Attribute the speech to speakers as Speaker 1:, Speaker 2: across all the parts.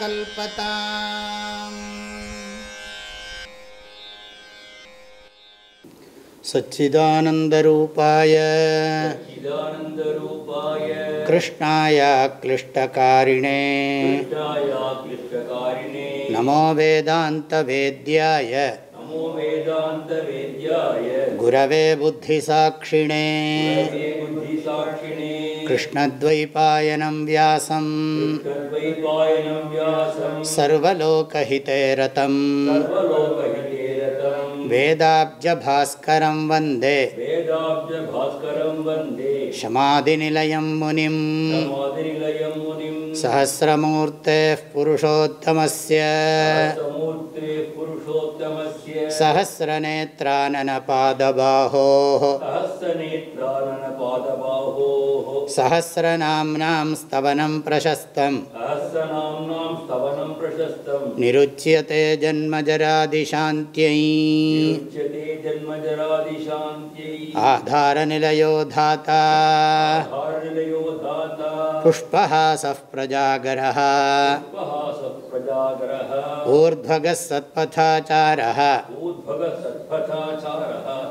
Speaker 1: कल्पता सच्चिदानन्दरूपायन्दय कृष्णाय क्लिष्टकारिणेष्टकारिणे नमो वेदान्तवेद्याय
Speaker 2: नमो वेदान्तवेद्याय गुरवे
Speaker 1: बुद्धिसाक्षिणे कृष्णद्वैपायनं व्यासम् सर्वलोकहिते रतं वेदाब्जभास्करं वन्दे क्षमादिनिलयं मुनिम् सहस्रमूर्तेः पुरुषोत्तमस्य सहस्रनेत्राननपादबाहोः सहस्रनाम्नां स्तवनं धाता पुष्पहासः प्रजागरः ऊर्ध्वगः सत्पथाचारः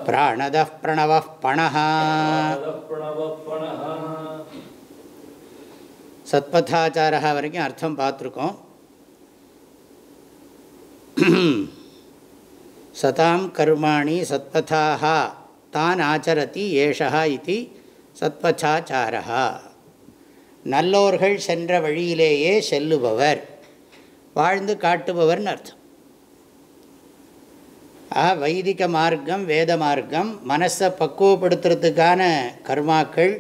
Speaker 2: प्राणदः
Speaker 1: வரைக்கும் அர்த்தம் பார்த்துருக்கோம் சதாம் கர்மாணி சத்பதாக தான் ஆச்சரதி ஏஷா இது சத்பச்சாச்சாரா நல்லோர்கள் சென்ற வழியிலேயே செல்லுபவர் வாழ்ந்து காட்டுபவர்னு அர்த்தம் ஆ வைதிக மார்க்கம் வேத மார்க்கம் மனசை பக்குவப்படுத்துறதுக்கான கர்மாக்கள்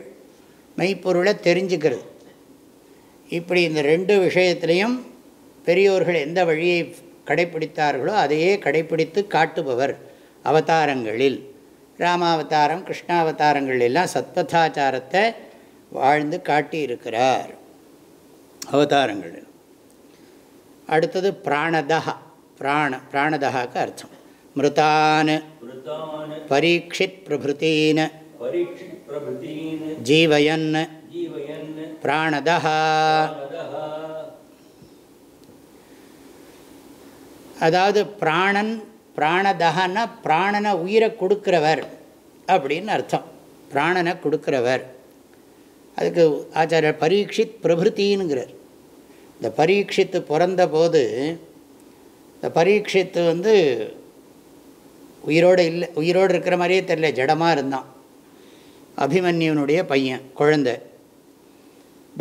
Speaker 1: மெய்ப்பொருளை தெரிஞ்சுக்கிறது இப்படி இந்த ரெண்டு விஷயத்திலையும் பெரியோர்கள் எந்த வழியை கடைப்பிடித்தார்களோ அதையே கடைப்பிடித்து காட்டுபவர் அவதாரங்களில் ராமாவதாரம் கிருஷ்ணாவதாரங்கள் எல்லாம் சத்பதாச்சாரத்தை வாழ்ந்து காட்டியிருக்கிறார் அவதாரங்கள் அடுத்தது பிராணதா பிராண பிராணதாக்கு அர்த்தம் மிருதான் பரீட்சித் பிரபுத்தீன்
Speaker 2: ஜீவயன் பிராணதா
Speaker 1: அதாவது பிராணன் பிராணதகன்னா பிராணனை உயிரை கொடுக்குறவர் அப்படின்னு அர்த்தம் பிராணனை கொடுக்குறவர் அதுக்கு ஆச்சாரிய பரீட்சித் பிரபிருத்தின்னுங்கிறார் இந்த பரீட்சித்து பிறந்த போது இந்த பரீட்சித்து வந்து உயிரோடு இல்லை உயிரோடு இருக்கிற மாதிரியே தெரியல ஜடமாக இருந்தான் அபிமன்யுனுடைய பையன் குழந்தை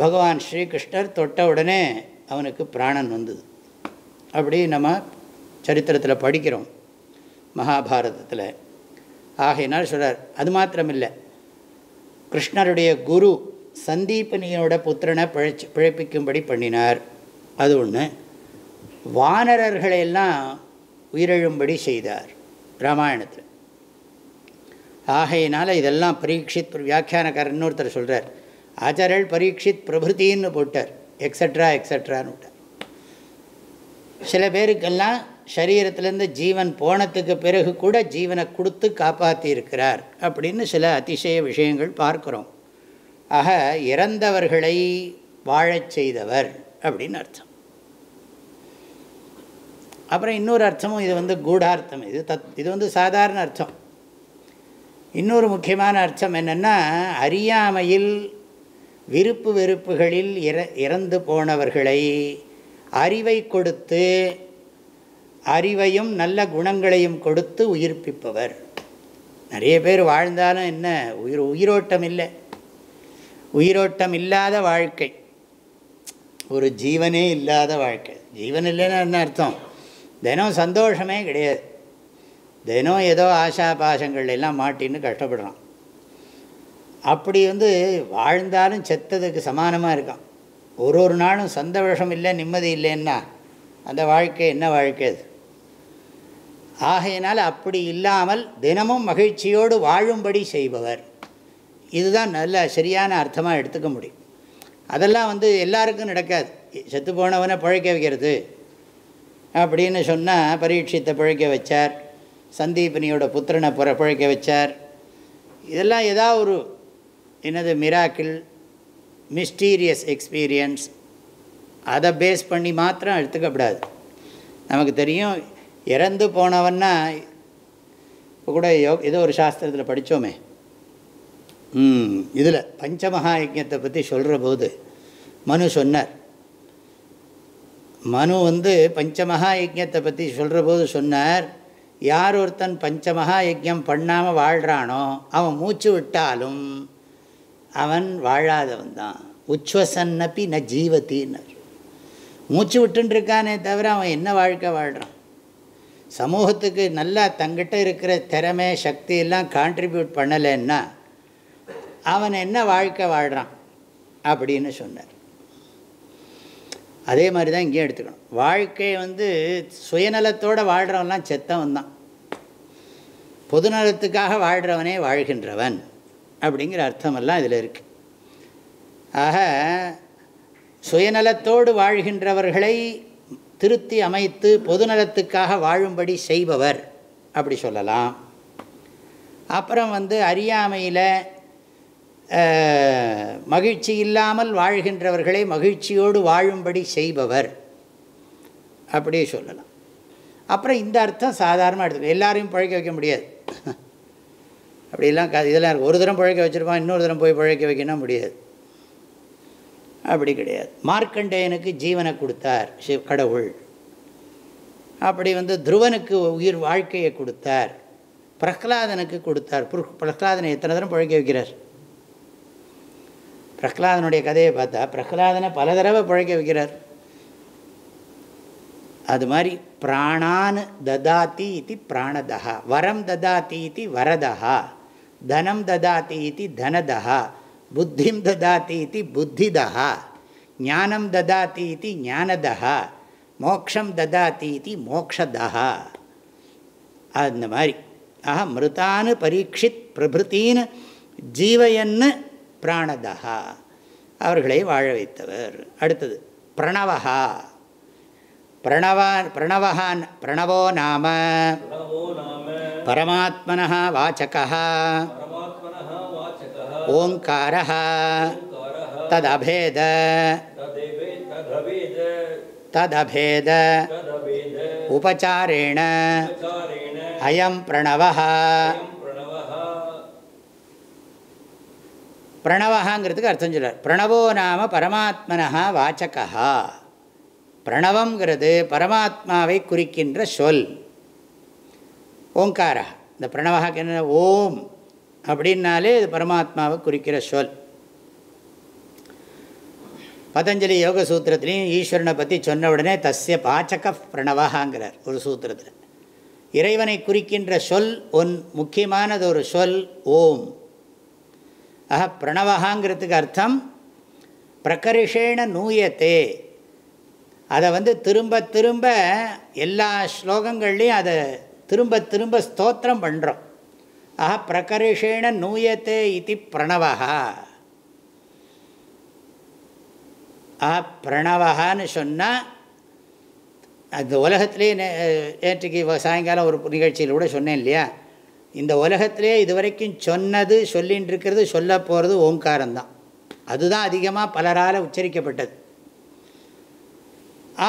Speaker 1: பகவான் ஸ்ரீகிருஷ்ணர் தொட்ட உடனே அவனுக்கு பிராணன் வந்தது அப்படி நம்ம சரித்திரத்தில் படிக்கிறோம் மகாபாரதத்தில் ஆகையினால் சொல்கிறார் அது மாத்திரமில்லை கிருஷ்ணருடைய குரு சந்தீபனியோட புத்திரனை பிழைச்சி பிழைப்பிக்கும்படி பண்ணினார் அது ஒன்று வானரர்களையெல்லாம் உயிரெழும்படி செய்தார் ராமாயணத்தில் ஆகையினால் இதெல்லாம் பரீட்சித் வியாக்கியானக்காரர் இன்னொருத்தர் சொல்கிறார் ஆச்சாரியல் பரீட்சித் பிரபுத்தின்னு போட்டார் எக்ஸட்ரா எக்ஸட்ரான்னு விட்டார் சில பேருக்கெல்லாம் சரீரத்திலேருந்து ஜீவன் போனத்துக்கு பிறகு கூட ஜீவனை கொடுத்து காப்பாற்றி இருக்கிறார் அப்படின்னு சில அதிசய விஷயங்கள் பார்க்குறோம் ஆக இறந்தவர்களை வாழச் செய்தவர் அப்படின்னு அர்த்தம் அப்புறம் இன்னொரு அர்த்தமும் இது வந்து கூடார்த்தம் இது தத் இது வந்து சாதாரண அர்த்தம் இன்னொரு முக்கியமான அர்த்தம் என்னென்னா அறியாமையில் விருப்பு வெறுப்புகளில் இற இறந்து போனவர்களை அறிவை கொடுத்து அறிவையும் நல்ல குணங்களையும் கொடுத்து உயிர்ப்பிப்பவர் நிறைய பேர் வாழ்ந்தாலும் என்ன உயிர் உயிரோட்டம் இல்லை உயிரோட்டம் இல்லாத வாழ்க்கை ஒரு ஜீவனே இல்லாத வாழ்க்கை ஜீவன் இல்லைன்னா என்ன அர்த்தம் தினம் சந்தோஷமே கிடையாது தினம் ஏதோ ஆஷா பாசங்கள் எல்லாம் மாட்டின்னு கஷ்டப்படுறான் அப்படி வந்து வாழ்ந்தாலும் செத்ததுக்கு சமானமாக இருக்கான் ஒரு ஒரு நாளும் சந்தோஷம் இல்லை நிம்மதி இல்லைன்னா அந்த வாழ்க்கை என்ன வாழ்க்கை அது ஆகையினால் அப்படி இல்லாமல் தினமும் மகிழ்ச்சியோடு வாழும்படி செய்பவர் இதுதான் நல்ல சரியான அர்த்தமாக எடுத்துக்க முடியும் அதெல்லாம் வந்து எல்லாருக்கும் நடக்காது செத்து போனவனை பழைக்க வைக்கிறது அப்படின்னு சொன்னால் பரீட்சத்தை பழைக்க வச்சார் சந்தீபனியோட புத்திரனை புற பழைக்க வச்சார் இதெல்லாம் ஏதாவது ஒரு என்னது மிராக்கிள் மிஸ்டீரியஸ் எக்ஸ்பீரியன்ஸ் அதை பேஸ் பண்ணி மாத்திரம் எடுத்துக்கப்படாது நமக்கு தெரியும் இறந்து போனவன்னா இப்போ கூட ஏதோ ஒரு சாஸ்திரத்தில் படித்தோமே இதில் பஞ்சமகா யஜ்யத்தை பற்றி சொல்கிற போது மனு சொன்னார் மனு வந்து பஞ்சமகா யஜ்யத்தை பற்றி சொல்கிற போது சொன்னார் யார் ஒருத்தன் பஞ்சமகா யஜ்யம் பண்ணாமல் வாழ்கிறானோ அவன் மூச்சு விட்டாலும் அவன் வாழாதவன் தான் உச்சுவசன்னப்பி ந ஜீவத்தின் மூச்சு விட்டுருக்கானே தவிர அவன் என்ன வாழ்க்கை வாழ்கிறான் சமூகத்துக்கு நல்லா தங்கிட்ட இருக்கிற திறமை சக்தி எல்லாம் கான்ட்ரிபியூட் பண்ணலைன்னா அவன் என்ன வாழ்க்கை வாழ்கிறான் அப்படின்னு சொன்னார் அதே மாதிரி தான் இங்கேயும் எடுத்துக்கணும் வாழ்க்கையை வந்து சுயநலத்தோடு வாழ்கிறவன்லாம் செத்தவன் தான் பொதுநலத்துக்காக வாழ்கிறவனே வாழ்கின்றவன் அப்படிங்கிற அர்த்தமெல்லாம் இதில் இருக்குது ஆக சுயநலத்தோடு வாழ்கின்றவர்களை திருத்தி அமைத்து பொதுநலத்துக்காக வாழும்படி செய்பவர் அப்படி சொல்லலாம் அப்புறம் வந்து அறியாமையில் மகிழ்ச்சி இல்லாமல் வாழ்கின்றவர்களை மகிழ்ச்சியோடு வாழும்படி செய்பவர் அப்படியே சொல்லலாம் அப்புறம் இந்த அர்த்தம் சாதாரணமாக எடுத்து எல்லாரையும் பழக்க வைக்க முடியாது அப்படிலாம் இதெல்லாம் ஒரு தரம் பழக்க வச்சுருப்பான் இன்னொரு தரம் போய் பழக்க வைக்கணும் முடியாது அப்படி கிடையாது மார்க்கண்டேயனுக்கு ஜீவனை கொடுத்தார் சிவ கடவுள் அப்படி வந்து துருவனுக்கு உயிர் வாழ்க்கையை கொடுத்தார் பிரகலாதனுக்கு கொடுத்தார் பிரகலாதனை எத்தனை தரம் பழக்க வைக்கிறார் பிரஹ்லாதனுடைய கதையை பார்த்தா பிரஹ்லாதனை பல தடவை பழைக்க வைக்கிறார் அது மாதிரி பிராணான் ததாத்தி இது பிராணதா வரம் ததாத்தி இது வரதா தனம் ததாத்தி இது தனதா புத்திம் ததாத்தி இது புத்திதா ஞானம் ததாத்தி இது ஞானதா மோக்ஷம் ததாத்தி இது மோக்ஷதா அந்த மாதிரி ஆஹா மிருத்தானு பரீட்சித் பிரபுத்தின்னு ஜீவையன்னு பிராணதா அவர்களை வாழ வைத்தவர் அடுத்தது பிரணவஹா பிரணவான் பிரணவகான் பிரணவோ நாம பரமாத்மனா வாச்சகா ஓங்கார ததபேத ததபேத உபச்சாரேண அயம் பிரணவ பிரணவகாங்கிறதுக்கு அர்த்தம் சொல்கிறார் பிரணவோ நாம பரமாத்மனா வாச்சகா பிரணவங்கிறது பரமாத்மாவை குறிக்கின்ற சொல் ஓங்காரா இந்த பிரணவகாக்கு என்ன ஓம் அப்படின்னாலே இது பரமாத்மாவை குறிக்கிற சொல் பதஞ்சலி யோக சூத்திரத்திலையும் ஈஸ்வரனை பற்றி சொன்ன உடனே தஸ்ய பாச்சக பிரணவகாங்கிறார் ஒரு சூத்திரத்தில் இறைவனை குறிக்கின்ற சொல் ஒன் முக்கியமானது ஒரு சொல் ஓம் ஆஹா பிரணவகாங்கிறதுக்கு அர்த்தம் பிரகரிஷேன நூயத்தே அதை வந்து திரும்ப திரும்ப எல்லா ஸ்லோகங்கள்லேயும் அதை திரும்ப திரும்ப ஸ்தோத்திரம் பண்ணுறோம் ஆஹா பிரகரிஷேன நூயத்தே இது பிரணவகா ஆ பிரணவகான்னு சொன்னால் அந்த உலகத்திலே நேற்றுக்கு சாயங்காலம் ஒரு நிகழ்ச்சியில் கூட சொன்னேன் இல்லையா இந்த உலகத்திலே இதுவரைக்கும் சொன்னது சொல்லின்னு இருக்கிறது சொல்ல போகிறது ஓங்காரந்தான் அதுதான் அதிகமாக பலரால் உச்சரிக்கப்பட்டது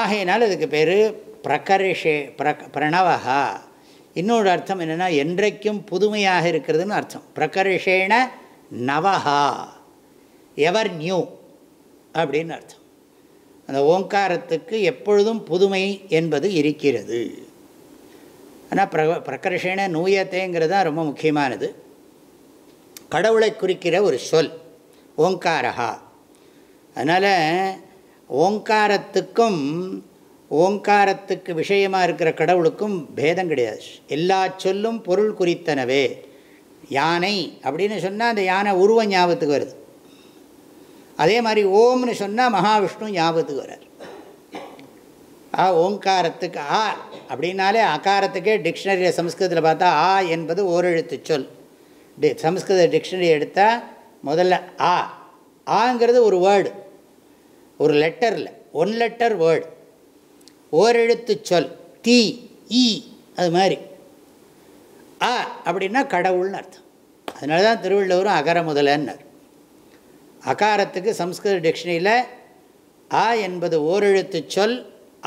Speaker 1: ஆகையினால் அதுக்கு பேர் பிரகரிஷே பிர பிரணவஹா இன்னொரு அர்த்தம் என்னென்னா என்றைக்கும் புதுமையாக இருக்கிறதுன்னு அர்த்தம் பிரகரிஷேன நவஹா எவர் நியூ அப்படின்னு அர்த்தம் அந்த ஓங்காரத்துக்கு எப்பொழுதும் புதுமை என்பது இருக்கிறது ஆனால் பிர பிரகர்ஷேன நூயத்தைங்கிறது தான் ரொம்ப முக்கியமானது கடவுளை குறிக்கிற ஒரு சொல் ஓங்காரஹா அதனால் ஓங்காரத்துக்கும் ஓங்காரத்துக்கு விஷயமாக இருக்கிற கடவுளுக்கும் பேதம் கிடையாது எல்லா சொல்லும் பொருள் குறித்தனவே யானை அப்படின்னு சொன்னால் அந்த யானை உருவம் ஞாபகத்துக்கு வருது அதே மாதிரி ஓம்னு சொன்னால் மகாவிஷ்ணு ஞாபகத்துக்கு வர்றார் ஆ ஓங்காரத்துக்கு ஆ அப்படின்னாலே அகாரத்துக்கே டிக்ஷனரியில் சம்ஸ்கிருதத்தில் பார்த்தா ஆ என்பது ஓரெழுத்து சொல் டி சம்ஸ்கிருத டிக்ஷனரி எடுத்தால் முதல்ல ஆ ஆங்கிறது ஒரு வேர்டு ஒரு லெட்டரில் ஒன் லெட்டர் வேர்டு ஓரெழுத்து சொல் தி இ e, அது மாதிரி ஆ அப்படின்னா கடவுள்னு அர்த்தம் அதனால தான் திருவள்ளுவரும் அகர முதலன்னார் அகாரத்துக்கு சம்ஸ்கிருத டிக்ஷனரியில் ஆ என்பது ஓரெழுத்து சொல்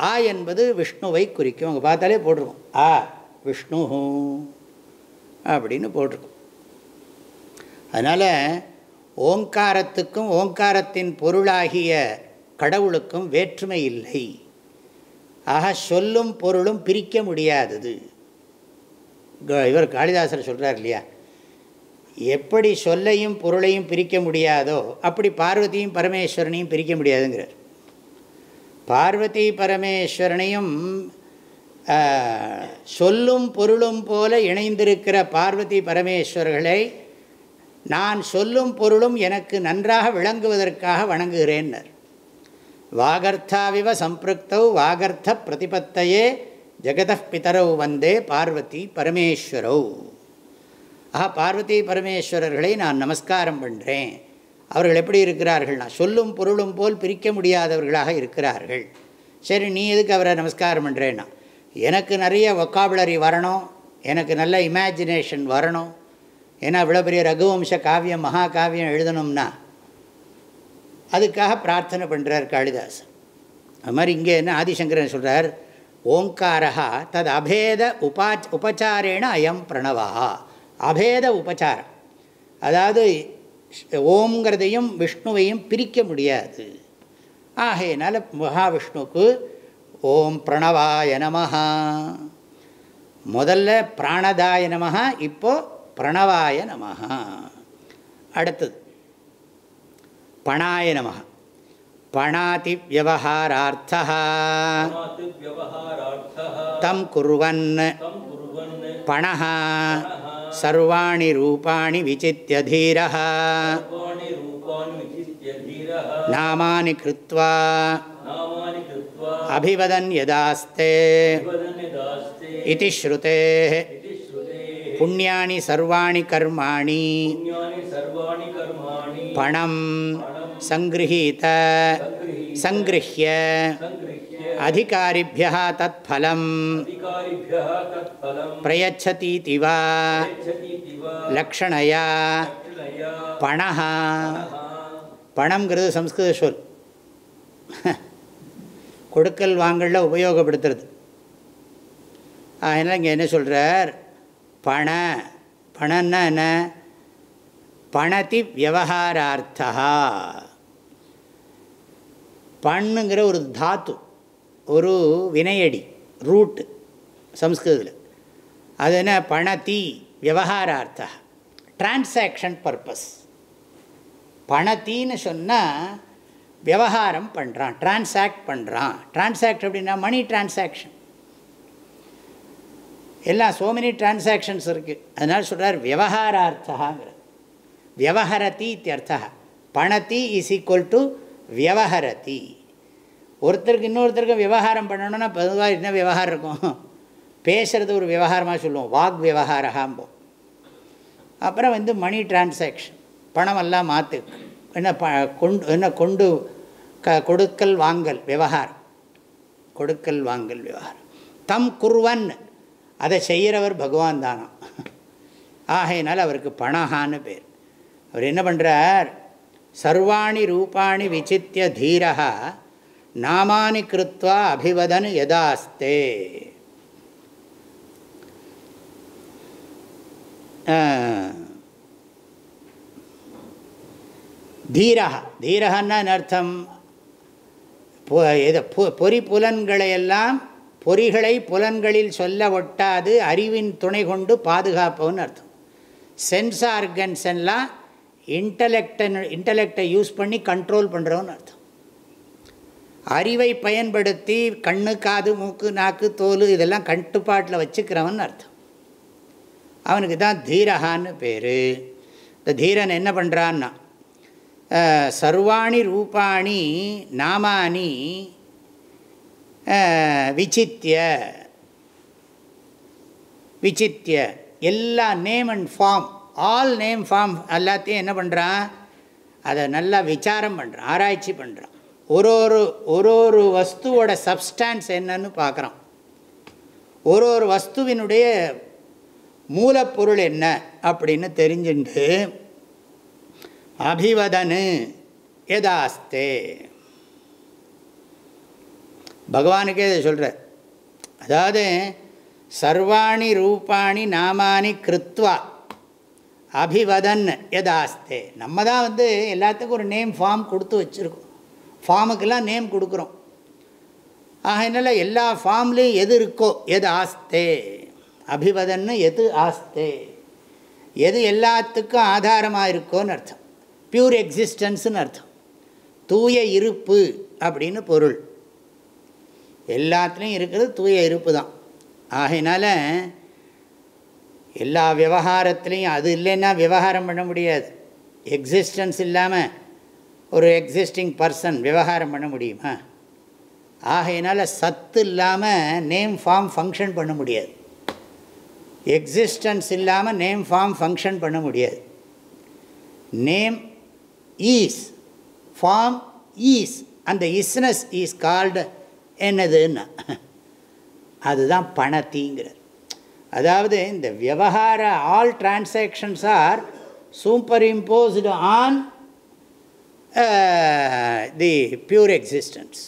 Speaker 1: ஆ என்பது விஷ்ணுவை குறிக்கும் அங்கே பார்த்தாலே போட்டிருக்கோம் ஆ விஷ்ணு அப்படின்னு போட்டிருக்கோம் அதனால் ஓங்காரத்துக்கும் ஓங்காரத்தின் பொருளாகிய கடவுளுக்கும் வேற்றுமை இல்லை ஆக சொல்லும் பொருளும் பிரிக்க முடியாதது இவர் காளிதாசர் சொல்கிறார் இல்லையா எப்படி சொல்லையும் பொருளையும் பிரிக்க முடியாதோ அப்படி பார்வதியும் பரமேஸ்வரனையும் பிரிக்க முடியாதுங்கிறார் பார்வதி பரமேஸ்வரனையும் சொல்லும் பொருளும் போல இணைந்திருக்கிற பார்வதி பரமேஸ்வர்களை நான் சொல்லும் பொருளும் எனக்கு நன்றாக விளங்குவதற்காக வணங்குகிறேன்னர் வாகர்த்தாவிவ சம்பிருக்தௌ வாகர்த்த பிரதிபத்தையே ஜெகத பிதரவு வந்தே பார்வதி பரமேஸ்வரவு ஆஹா பார்வதி பரமேஸ்வரர்களை நான் நமஸ்காரம் பண்ணுறேன் அவர்கள் எப்படி இருக்கிறார்கள்னா சொல்லும் பொருளும் போல் பிரிக்க முடியாதவர்களாக இருக்கிறார்கள் சரி நீ எதுக்கு அவரை நமஸ்காரம் பண்ணுறேன்னா எனக்கு நிறைய ஒக்காபுலரி வரணும் எனக்கு நல்ல இமேஜினேஷன் வரணும் ஏன்னா இவ்வளோ பெரிய ரகுவம்ச காவியம் மகா காவியம் எழுதணும்னா அதுக்காக பிரார்த்தனை பண்ணுறார் காளிதாசன் அது மாதிரி இங்கே என்ன ஆதிசங்கரன் சொல்கிறார் ஓங்காரா தது அபேத உபா உபச்சாரேன அயம் பிரணவா அபேத உபச்சாரம் அதாவது ஓம்ங்கிறதையும் விஷ்ணுவையும் பிரிக்க முடியாது ஆகையினால் மகாவிஷ்ணுக்கு ஓம் பிரணவாய நமஹா முதல்ல பிராணதாய நமஹா இப்போது பிரணவாய நமஹா அடுத்தது பணாய நமஹா பணாதி வியவஹாரார்த்தா தம் குர்வன் பணஹ சர்வாணி ரூபாணி விசித்திய தீர நாமானி கிருத்வா அபிவதன் யதாஸ்தே இது ஸ்ருதே புண்ணியாணி சர்வாணி கர்மாணி பணம் சங்கிருஹீத சங்கிருஹ்ய அதிகாரிபியா தத் ஃபலம் பிரயச்சதீதி வா லக்ஷணையா பணஹா பணம்ங்கிறது சம்ஸ்கிருத சொல் கொடுக்கல் வாங்கலில் உபயோகப்படுத்துறது அதனால் இங்கே என்ன சொல்கிறார் பண பணன்னா என்ன பணத்தி விவகாரார்த்தா பண்ணுங்கிற ஒரு தாத்து ஒரு வினையடி ரூட்டு சம்ஸ்கிருதத்தில் அது என்ன பணத்தி விவகாரார்த்த டிரான்சாக்ஷன் பர்பஸ் பணத்தின்னு சொன்னால் விவகாரம் பண்ணுறான் டிரான்சாக்ட் பண்ணுறான் டிரான்சாக்ட் அப்படின்னா மணி டிரான்சாக்ஷன் எல்லாம் சோ மெனி டிரான்சாக்ஷன்ஸ் இருக்குது அதனால் சொல்கிறார் விவகாரார்த்தகாங்கிறது விவஹரதி இத்தியர்த்தா பணத்தி இஸ் ஈக்குவல் டு வியவஹரதி ஒருத்தருக்கு இன்னொருத்தருக்கும் விவகாரம் பண்ணணும்னா பொதுவாக என்ன விவகாரம் இருக்கும் பேசுகிறது ஒரு விவகாரமாக சொல்லுவோம் வாக் விவகாரம்போம் அப்புறம் வந்து மணி டிரான்சாக்ஷன் பணமெல்லாம் மாற்று என்ன ப கொண்டு என்ன கொண்டு க கொடுக்கல் வாங்கல் விவகாரம் கொடுக்கல் வாங்கல் விவகாரம் தம் குருவன் அதை செய்கிறவர் பகவான் தானம் ஆகையினால் அவருக்கு பணஹான்னு பேர் அவர் என்ன பண்ணுறார் சர்வாணி ரூபாணி விசித்திய தீரகா நாமானி கிருத்வா அபிவதன் யதாஸ்தே தீரகா தீரகன்னா அர்த்தம் எது பொறி புலன்களையெல்லாம் பொறிகளை புலன்களில் சொல்ல ஒட்டாது அறிவின் துணை கொண்டு பாதுகாப்பவன் அர்த்தம் சென்ஸ் ஆர்கன்ஸ் எல்லாம் இன்டலெக்டன் இன்டலெக்டை யூஸ் பண்ணி கண்ட்ரோல் பண்ணுறவன் அர்த்தம் அறிவை பயன்படுத்தி கண்ணு காது மூக்கு நாக்கு தோல் இதெல்லாம் கட்டுப்பாட்டில் வச்சுக்கிறவன் அர்த்தம் அவனுக்கு தான் தீரகான்னு பேர் இந்த தீரன் என்ன பண்ணுறான்னா சர்வாணி ரூபாணி நாமானி விசித்திய விசித்திய எல்லா name and form all name form எல்லாத்தையும் என்ன பண்ணுறான் அதை நல்லா விசாரம் பண்ணுறான் ஆராய்ச்சி பண்ணுறான் ஒரு ஒரு ஒரு ஒரு வஸ்துவோட சப்ஸ்டான்ஸ் என்னன்னு பார்க்குறோம் ஒரு ஒரு வஸ்துவினுடைய மூலப்பொருள் என்ன அப்படின்னு தெரிஞ்சுட்டு அபிவதனு எதாஸ்தே பகவானுக்கே இதை சொல்கிறார் அதாவது சர்வாணி ரூபாணி நாமானி கிருத்வா அபிவதன் எதாஸ்தே நம்ம தான் வந்து எல்லாத்துக்கும் ஒரு நேம் ஃபார்ம் கொடுத்து வச்சுருக்கோம் ஃபார்முக்கெல்லாம் நேம் கொடுக்குறோம் ஆகையினால எல்லா ஃபார்ம்லேயும் எது இருக்கோ எது ஆஸ்தே அபிவதன்னு எது ஆஸ்தே எது எல்லாத்துக்கும் ஆதாரமாக இருக்கோன்னு அர்த்தம் பியூர் எக்ஸிஸ்டன்ஸுன்னு அர்த்தம் தூய இருப்பு அப்படின்னு பொருள் எல்லாத்துலேயும் இருக்கிறது தூய இருப்பு தான் ஆகையினால எல்லா விவகாரத்துலேயும் அது இல்லைன்னா விவகாரம் பண்ண முடியாது எக்ஸிஸ்டன்ஸ் இல்லாமல் ஒரு எக்ஸிஸ்டிங் பர்சன் விவகாரம் பண்ண முடியுமா ஆகையினால் சத்து இல்லாமல் நேம் ஃபார்ம் ஃபங்க்ஷன் பண்ண முடியாது எக்ஸிஸ்டன்ஸ் இல்லாமல் நேம் ஃபார்ம் ஃபங்க்ஷன் பண்ண முடியாது நேம் ஈஸ் ஃபார்ம் ஈஸ் அந்த இஸ்னஸ் ஈஸ் கால்டு என்னதுன்னா அதுதான் பணத்திங்கிறது அதாவது இந்த விவகார all transactions are superimposed on the pure existence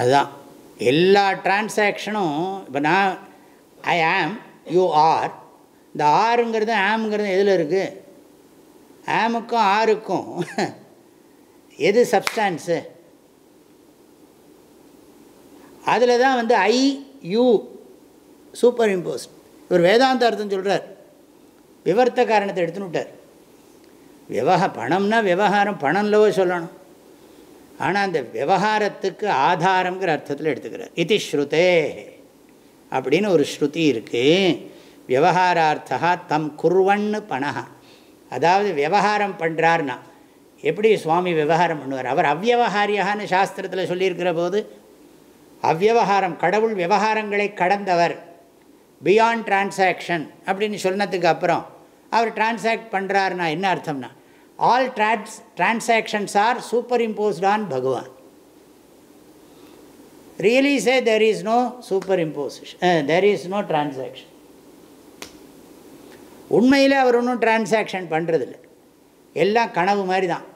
Speaker 1: அதுதான் எல்லா டிரான்சாக்ஷனும் இப்போ நான் ஐ ஆம் யூ ஆர் இந்த ஆறுங்கிறது ஆம்ங்கிறது எதில் இருக்குது ஆமுக்கும் ஆருக்கும் எது சப்ஸ்டான்ஸு அதில் தான் வந்து ஐ யூ சூப்பர் இம்போஸ்ட் இவர் வேதாந்த அர்த்தம் சொல்கிறார் விவரத்த காரணத்தை எடுத்துன்னு விட்டார் விவக பணம்னா விவகாரம் பணம்லவோ சொல்லணும் ஆனால் அந்த விவகாரத்துக்கு ஆதாரங்கிற அர்த்தத்தில் எடுத்துக்கிறார் இது ஸ்ருதே அப்படின்னு ஒரு ஸ்ருதி இருக்குது விவகாரார்த்தா தம் குருவன்னு பணா அதாவது விவகாரம் பண்ணுறார்னா எப்படி சுவாமி விவகாரம் பண்ணுவார் அவர் அவ்வகாரியான்னு சாஸ்திரத்தில் சொல்லியிருக்கிற போது அவ்வகாரம் கடவுள் விவகாரங்களை கடந்தவர் பியாண்ட் டிரான்சாக்ஷன் அப்படின்னு சொன்னதுக்கு அப்புறம் அவர் டிரான்சாக்ட் பண்ணுறாருனா என்ன அர்த்தம்னா all trans transactions are superimposed on Bhagavan really say there is no superimposition there is no transaction உண்மையில் அவர் ஒன்றும் டிரான்சாக்ஷன் பண்ணுறதில்ல எல்லாம் கனவு மாதிரி தான்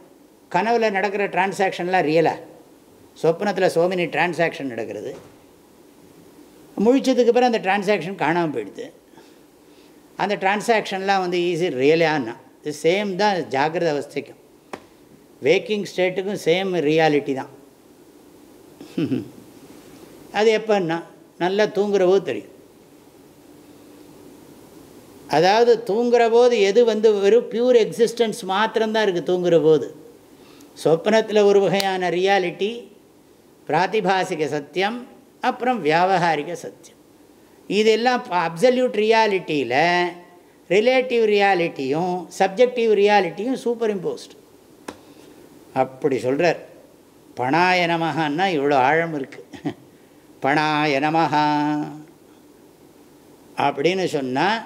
Speaker 1: கனவில் நடக்கிற டிரான்சாக்ஷன்லாம் ரியலாக சொப்னத்தில் சோமினி டிரான்சாக்ஷன் நடக்கிறது முழிச்சதுக்கு பிறகு அந்த டிரான்சாக்ஷன் காணாமல் போயிடுது அந்த டிரான்சாக்ஷன்லாம் வந்து ஈஸி ரியலானா இது சேம் தான் ஜாகிரத அவஸ்தைக்கும் வேக்கிங் ஸ்டேட்டுக்கும் சேம் ரியாலிட்டி தான் அது எப்போன்னா நல்லா தூங்குற போது தெரியும் அதாவது தூங்குற போது எது வந்து வெறும் பியூர் எக்ஸிஸ்டன்ஸ் மாத்திரம்தான் இருக்குது தூங்குற போது சொப்னத்தில் ஒரு வகையான ரியாலிட்டி பிராத்திபாசிக சத்தியம் அப்புறம் வியாபகாரிக சத்தியம் இதெல்லாம் அப்சல்யூட் ரியாலிட்டியில் ரிலேட்டிவ் ரியாலிட்டியும் சப்ஜெக்டிவ் ரியாலிட்டியும் சூப்பர் இம்போஸ்ட் அப்படி சொல்கிறார் பணாய நமகான்னா இவ்வளோ ஆழம் இருக்குது பணாய நமகா அப்படின்னு சொன்னால்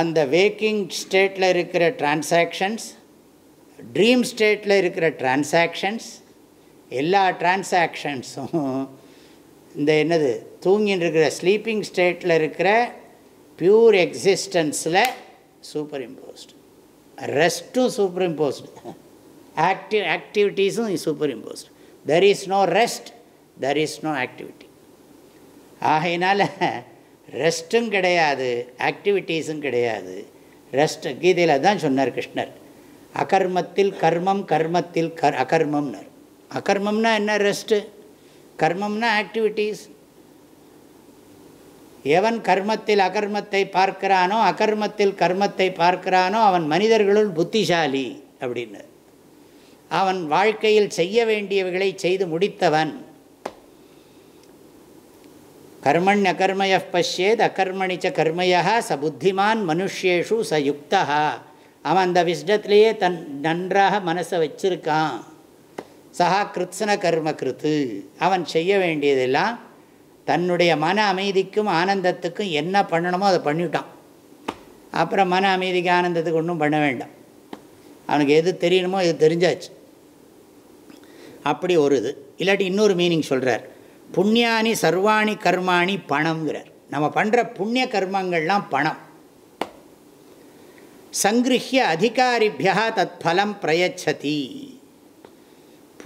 Speaker 1: அந்த வேக்கிங் ஸ்டேட்டில் இருக்கிற டிரான்சாக்ஷன்ஸ் ட்ரீம் ஸ்டேட்டில் இருக்கிற டிரான்சாக்ஷன்ஸ் எல்லா டிரான்சாக்ஷன்ஸும் இந்த என்னது தூங்கின்னு இருக்கிற ஸ்லீப்பிங் ஸ்டேட்டில் இருக்கிற ப்யூர் எக்ஸிஸ்டன்ஸில் சூப்பர் இம்போஸ்டு ரெஸ்ட்டும் சூப்பர் இம்போஸ்டு ஆக்டிவ் ஆக்டிவிட்டீஸும் superimposed there is no rest there is no activity ஆகையினால் ரெஸ்ட்டும் கிடையாது ஆக்டிவிட்டீஸும் கிடையாது ரெஸ்ட் கீதையில் தான் சொன்னார் கிருஷ்ணர் அகர்மத்தில் கர்மம் கர்மத்தில் கர் அகர்மம்னார் அகர்மம்னா என்ன ரெஸ்ட்டு கர்மம்னா ஆக்டிவிட்டீஸ் எவன் கர்மத்தில் அகர்மத்தை பார்க்கிறானோ அகர்மத்தில் கர்மத்தை பார்க்கிறானோ அவன் மனிதர்களுள் புத்திசாலி அப்படின்னு அவன் வாழ்க்கையில் செய்ய வேண்டியவைகளை செய்து முடித்தவன் கர்மண் அகர்மய பசியேத் அகர்மணிச்ச கர்மையா ச புத்திமான் மனுஷேஷு ச யுக்தா அவன் அந்த விஷ்டத்திலேயே தன் நன்றாக மனசை வச்சிருக்கான் சஹா கிருத்ஸ்ன கர்ம கிருத்து அவன் செய்ய வேண்டியதெல்லாம் தன்னுடைய மன அமைதிக்கும் ஆனந்தத்துக்கும் என்ன பண்ணணுமோ அதை பண்ணிட்டான் அப்புறம் மன அமைதிக்கு ஆனந்தத்துக்கு ஒன்றும் பண்ண வேண்டாம் அவனுக்கு எது தெரியணுமோ இது தெரிஞ்சாச்சு அப்படி ஒரு இது இல்லாட்டி இன்னொரு மீனிங் சொல்கிறார் புண்ணியானி சர்வாணி கர்மாணி பணம்ங்கிறார் நம்ம பண்ணுற புண்ணிய கர்மங்கள்லாம் பணம் சங்கிருஹிய அதிகாரிபியா தத் பலம் பிரயச்சதி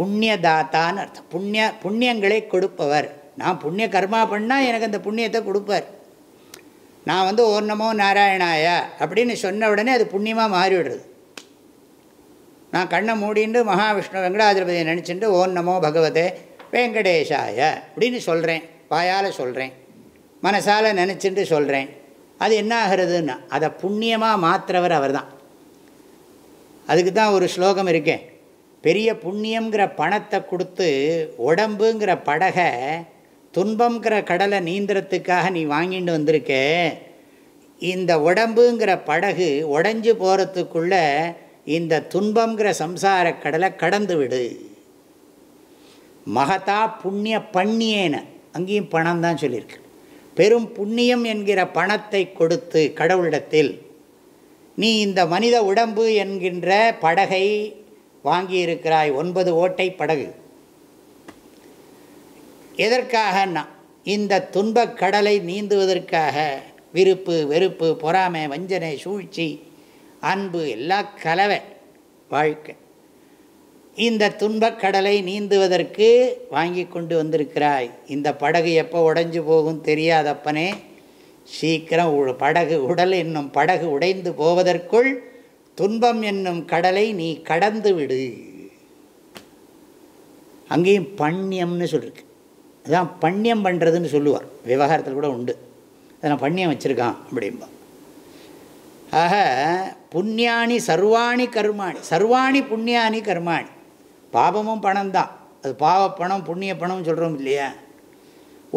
Speaker 1: புண்ணியதாத்தான்னு அர்த்தம் புண்ணிய புண்ணியங்களை கொடுப்பவர் நான் புண்ணிய கர்மா பண்ணால் எனக்கு அந்த புண்ணியத்தை கொடுப்பார் நான் வந்து ஓர்ணமோ நாராயணாய அப்படின்னு சொன்ன உடனே அது புண்ணியமாக மாறிவிடுறது நான் கண்ணை மூடிண்டு மகாவிஷ்ணு வெங்கடாதிபதியை நினச்சிட்டு ஓர்ணமோ நமோ பகவதே வெங்கடேஷாய அப்படின்னு சொல்கிறேன் வாயால் சொல்கிறேன் மனசால் நினச்சிட்டு சொல்கிறேன் அது என்ன ஆகிறதுன்னா அதை புண்ணியமாக மாற்றுறவர் அவர் தான் அதுக்கு தான் ஒரு ஸ்லோகம் இருக்கேன் பெரிய புண்ணியங்கிற பணத்தை கொடுத்து உடம்புங்கிற படகை துன்பங்கிற கடலை நீந்திரத்துக்காக நீ வாங்கிட்டு வந்திருக்க இந்த உடம்புங்கிற படகு உடஞ்சி போகிறதுக்குள்ளே இந்த துன்பங்கிற சம்சார கடலை கடந்து விடு மகதா புண்ணிய பண்ணியேன அங்கேயும் பணம் தான் சொல்லியிருக்கு பெரும் புண்ணியம் என்கிற பணத்தை கொடுத்து கடவுளிடத்தில் நீ இந்த மனித உடம்பு என்கின்ற படகை வாங்கியிருக்கிறாய் ஒன்பது ஓட்டை படகு எதற்காக இந்த துன்பக் கடலை நீந்துவதற்காக விருப்பு வெறுப்பு பொறாமை வஞ்சனை சூழ்ச்சி அன்பு எல்லா கலவை வாழ்க்கை இந்த துன்பக் கடலை நீந்துவதற்கு வாங்கி கொண்டு வந்திருக்கிறாய் இந்த படகு எப்போ உடைஞ்சு போகும் தெரியாதப்பனே சீக்கிரம் படகு உடல் என்னும் படகு உடைந்து போவதற்குள் துன்பம் என்னும் கடலை நீ கடந்து விடு அங்கேயும் பண்ணியம்னு சொல்லியிருக்கு அதான் பண்ணியம் பண்ணுறதுன்னு சொல்லுவார் விவகாரத்தில் கூட உண்டு அதை நான் பண்ணியம் வச்சுருக்கான் அப்படிம்பா ஆக புண்ணியானி சர்வாணி கர்மாணி சர்வாணி புண்ணியானி கர்மாணி பாபமும் பணம் தான் அது பாவ பணம் புண்ணிய பணம்னு சொல்கிறோம் இல்லையா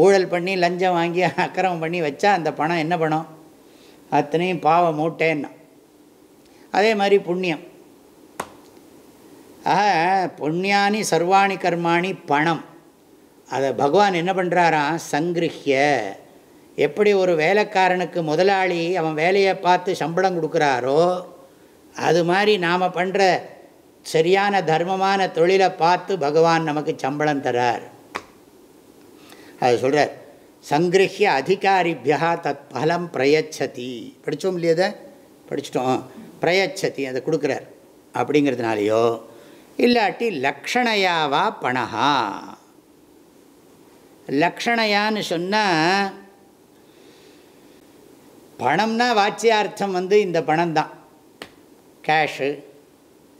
Speaker 1: ஊழல் பண்ணி லஞ்சம் வாங்கி அக்கிரமம் பண்ணி வச்சா அந்த பணம் என்ன பணம் அத்தனையும் பாவ மூட்டேன்னா அதே மாதிரி புண்ணியம் ஆக புண்ணியானி சர்வாணி கர்மாணி பணம் அதை பகவான் என்ன பண்ணுறாராம் சங்கிருஹிய எப்படி ஒரு வேலைக்காரனுக்கு முதலாளி அவன் வேலையை பார்த்து சம்பளம் கொடுக்குறாரோ அது மாதிரி நாம் பண்ணுற சரியான தர்மமான தொழிலை பார்த்து பகவான் நமக்கு சம்பளம் தரார் அது சொல்கிறார் சங்கிரிய அதிகாரிபியா தத் பலம் பிரயச்சதி படித்தோம் இல்லையதை படிச்சிட்டோம் பிரயச்சதி அதை கொடுக்குறார் அப்படிங்கிறதுனாலையோ இல்லாட்டி லக்ஷணையாவா பணஹா லக்ஷணையான்னு சொன்னால் பணம்னா வாச்சியார்த்தம் வந்து இந்த பணம் தான் கேஷு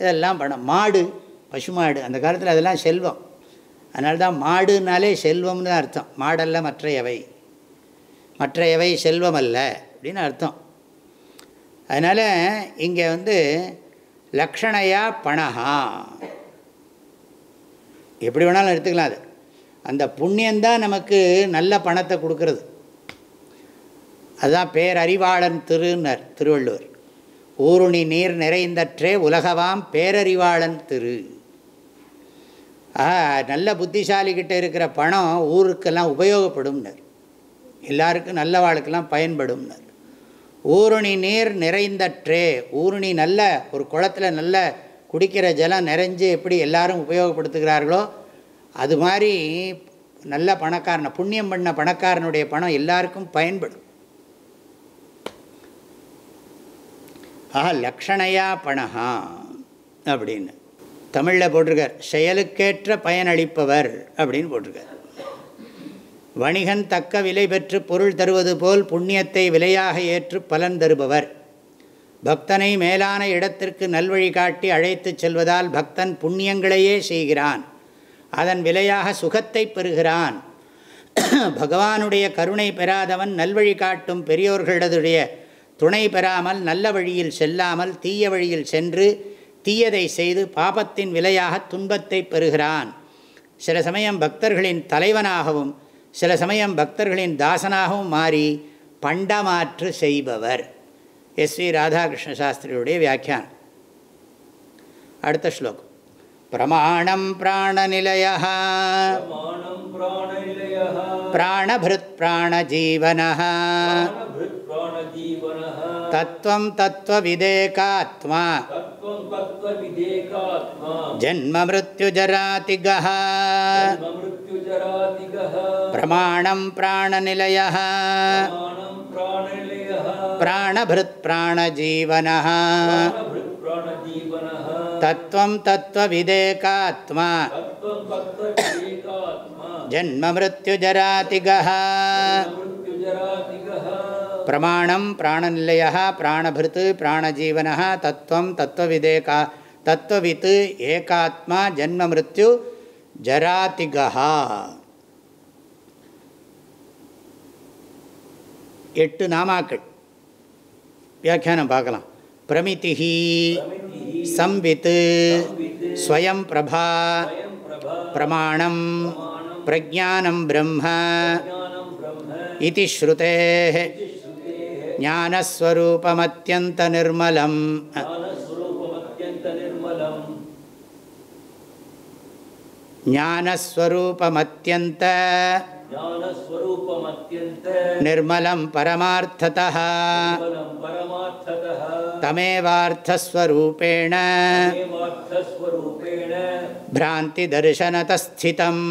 Speaker 1: இதெல்லாம் பணம் மாடு பசுமாடு அந்த காலத்தில் அதெல்லாம் செல்வம் அதனால தான் மாடுனாலே செல்வம்னு அர்த்தம் மாடல்ல மற்றையவை மற்றையவை செல்வம் அல்ல அப்படின்னு அர்த்தம் அதனால் இங்கே வந்து லக்ஷணையா பணஹா எப்படி வேணாலும் எடுத்துக்கலாம் அது அந்த புண்ணியந்தான் நமக்கு நல்ல பணத்தை கொடுக்கறது அதுதான் பேரறிவாளன் திருன்னர் திருவள்ளுவர் ஊருணி நீர் நிறைந்தற்றே உலகவாம் பேரறிவாளன் திரு நல்ல புத்திசாலிக்கிட்ட இருக்கிற பணம் ஊருக்கெல்லாம் உபயோகப்படும்னர் எல்லாருக்கும் வாழ்க்கெல்லாம் பயன்படும்னர் ஊருணி நீர் நிறைந்தற்றே ஊருணி நல்ல ஒரு குளத்தில் நல்ல குடிக்கிற ஜலம் நிறைஞ்சு எப்படி எல்லாரும் உபயோகப்படுத்துகிறார்களோ அது மாதிரி நல்ல பணக்காரனை புண்ணியம் பண்ண பணக்காரனுடைய பணம் எல்லாருக்கும் பயன்படும் ஆஹா லக்ஷணையா பணஹா அப்படின்னு தமிழில் போட்டிருக்கார் செயலுக்கேற்ற பயனளிப்பவர் அப்படின்னு போட்டிருக்கார் வணிகன் தக்க விலை பெற்று பொருள் தருவது போல் புண்ணியத்தை விலையாக ஏற்று பலன் தருபவர் பக்தனை மேலான இடத்திற்கு நல்வழி காட்டி அழைத்துச் செல்வதால் பக்தன் புண்ணியங்களையே செய்கிறான் அதன் விலையாக சுகத்தை பெறுகிறான் பகவானுடைய கருணை பெறாதவன் நல்வழி காட்டும் பெரியோர்களிடதுடைய துணை பெறாமல் நல்ல வழியில் செல்லாமல் தீய வழியில் சென்று தீயதை செய்து பாபத்தின் விலையாக துன்பத்தை பெறுகிறான் சில சமயம் பக்தர்களின் தலைவனாகவும் சில சமயம் பக்தர்களின் தாசனாகவும் மாறி பண்டமாற்று செய்பவர் எஸ் வி ராதாகிருஷ்ண சாஸ்திரியுடைய வியாக்கியானம் அடுத்த ஸ்லோகம் பிரமாணம் பிராணநிலைய பிராணபிருத் பிராணஜீவன தத்துவம் தத்துவ விதேகாத்மா ஜென்ம மிருத்யுஜராதிக பிரமாணம் பிராணநிலைய பிராணபிருத் பிராணஜீவன தத்துவம் தத்துவ விதேகாத்மா ஜென்ம மிருத்யுஜராதிக பிரமாணம் பிராணநிலைய பிராணபிருத் பிராணஜீவன தத்துவம் தத்துவவிதேகா தத்துவவித் ஏகாத்மா ஜன்மமிருத்யு ஜராதிகா எட்டு நாமாக்கள் வியாக்கியானம் பார்க்கலாம் பிரமிதிஹி சம்வித் ஸ்வயம் பிரபா பிரமாணம் பிரஜானம் பிரம்ம இது ஸ்ருதே ஞானஸ்வரூபமத்தியந்த நிர்மலம் ஞானஸ்வரூபமத்தியந்த निर्मलं परमार्थतः तमेवार्थस्वरूपेण भ्रान्तिदर्शनतस्थितम्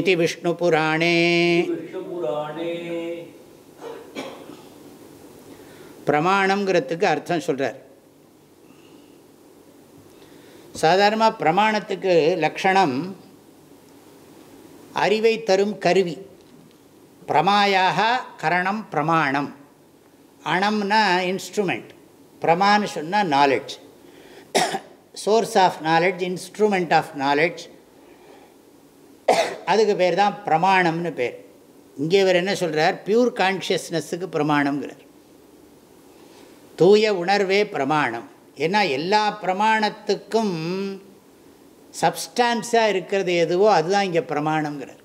Speaker 1: इति विष्णुपुराणे பிரமாணங்கிறதுக்கு அர்த்தம் சொல்கிறார் சாதாரணமாக பிரமாணத்துக்கு லக்ஷணம் அறிவை தரும் கருவி பிரமாயாக கரணம் பிரமாணம் அணம்னா இன்ஸ்ட்ருமெண்ட் பிரமானு சொன்னால் knowledge source of knowledge instrument of knowledge அதுக்கு பேர் தான் பிரமாணம்னு பேர் இங்கே இவர் என்ன சொல்கிறார் பியூர் கான்ஷியஸ்னஸுக்கு பிரமாணங்கிறார் தூய உணர்வே பிரமாணம் ஏன்னா எல்லா பிரமாணத்துக்கும் சப்ஸ்டான்ஸாக இருக்கிறது எதுவோ அதுதான் இங்கே பிரமாணங்கிறது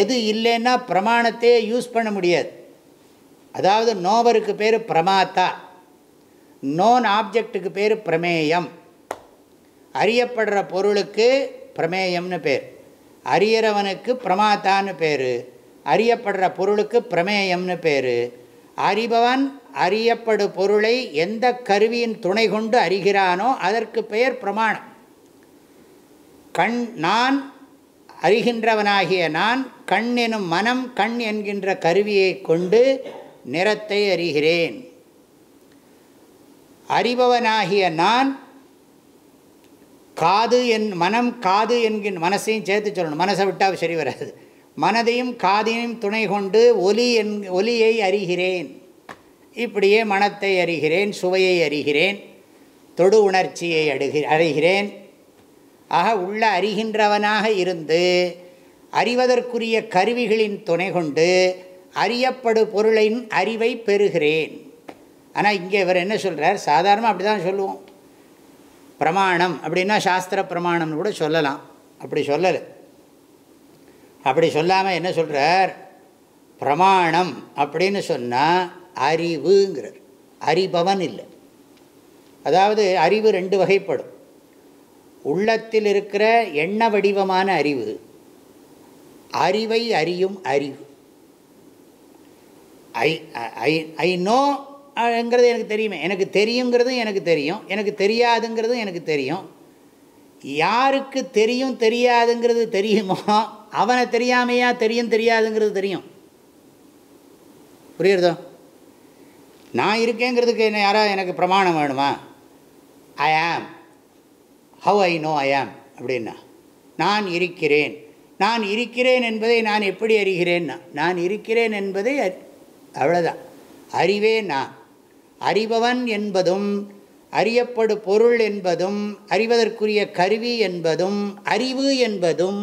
Speaker 1: எது இல்லைன்னா பிரமாணத்தையே யூஸ் பண்ண முடியாது அதாவது நோவருக்கு பேர் பிரமாத்தா நோன் ஆப்ஜெக்டுக்கு பேர் பிரமேயம் அறியப்படுற பொருளுக்கு பிரமேயம்னு பேர் அறியறவனுக்கு பிரமாத்தான்னு பேர் அறியப்படுற பொருளுக்கு பிரமேயம்னு பேர் அறிபவன் அறியப்படு பொருளை எந்த கருவியின் துணை கொண்டு அறிகிறானோ அதற்கு பெயர் பிரமாணம் கண் நான் அறிகின்றவனாகிய நான் கண் எனும் மனம் கண் என்கின்ற கருவியை கொண்டு நிறத்தை அறிகிறேன் அறிபவனாகிய நான் காது என் மனம் காது என்கின்ற மனசையும் சேர்த்து சொல்லணும் மனசை விட்டால் சரி வராது மனதையும் காதையும் துணை கொண்டு ஒலி என் ஒலியை அறிகிறேன் இப்படியே மனத்தை அறிகிறேன் சுவையை அறிகிறேன் தொடு உணர்ச்சியை அடுகி அறிகிறேன் ஆக உள்ள அறிகின்றவனாக இருந்து அறிவதற்குரிய கருவிகளின் துணை கொண்டு அறியப்படு பொருளின் அறிவை பெறுகிறேன் ஆனால் இங்கே இவர் என்ன சொல்கிறார் சாதாரணமாக அப்படி தான் சொல்லுவோம் பிரமாணம் அப்படின்னா சாஸ்திர பிரமாணம்னு கூட சொல்லலாம் அப்படி சொல்லலை அப்படி சொல்லாமல் என்ன சொல்கிறார் பிரமாணம் அப்படின்னு சொன்னால் அறிவுங்கிறார் அறிபவன் இல்லை அதாவது அறிவு ரெண்டு வகைப்படும் உள்ளத்தில் இருக்கிற எண்ண வடிவமான அறிவு அறிவை அறியும் அறிவு ஐ ஐ ஐ நோங்கிறது எனக்கு தெரியுமே எனக்கு தெரியுங்கிறதும் எனக்கு தெரியும் எனக்கு தெரியாதுங்கிறதும் எனக்கு தெரியும் யாருக்கு தெரியும் தெரியாதுங்கிறது தெரியுமோ அவனை தெரியாமையா தெரியும் தெரியாதுங்கிறது தெரியும் புரியுறதோ நான் இருக்கேங்கிறதுக்கு என்ன யாராவது எனக்கு பிரமாணம் வேணுமா ஐ ஆம் ஹவ் ஐ நோ ஐ ஆம் அப்படின்னா நான் இருக்கிறேன் நான் இருக்கிறேன் என்பதை நான் எப்படி அறிகிறேன்னா நான் இருக்கிறேன் என்பதை அவ்வளோதான் அறிவே நான் அறிபவன் என்பதும் அறியப்படும் பொருள் என்பதும் அறிவதற்குரிய கருவி என்பதும் அறிவு என்பதும்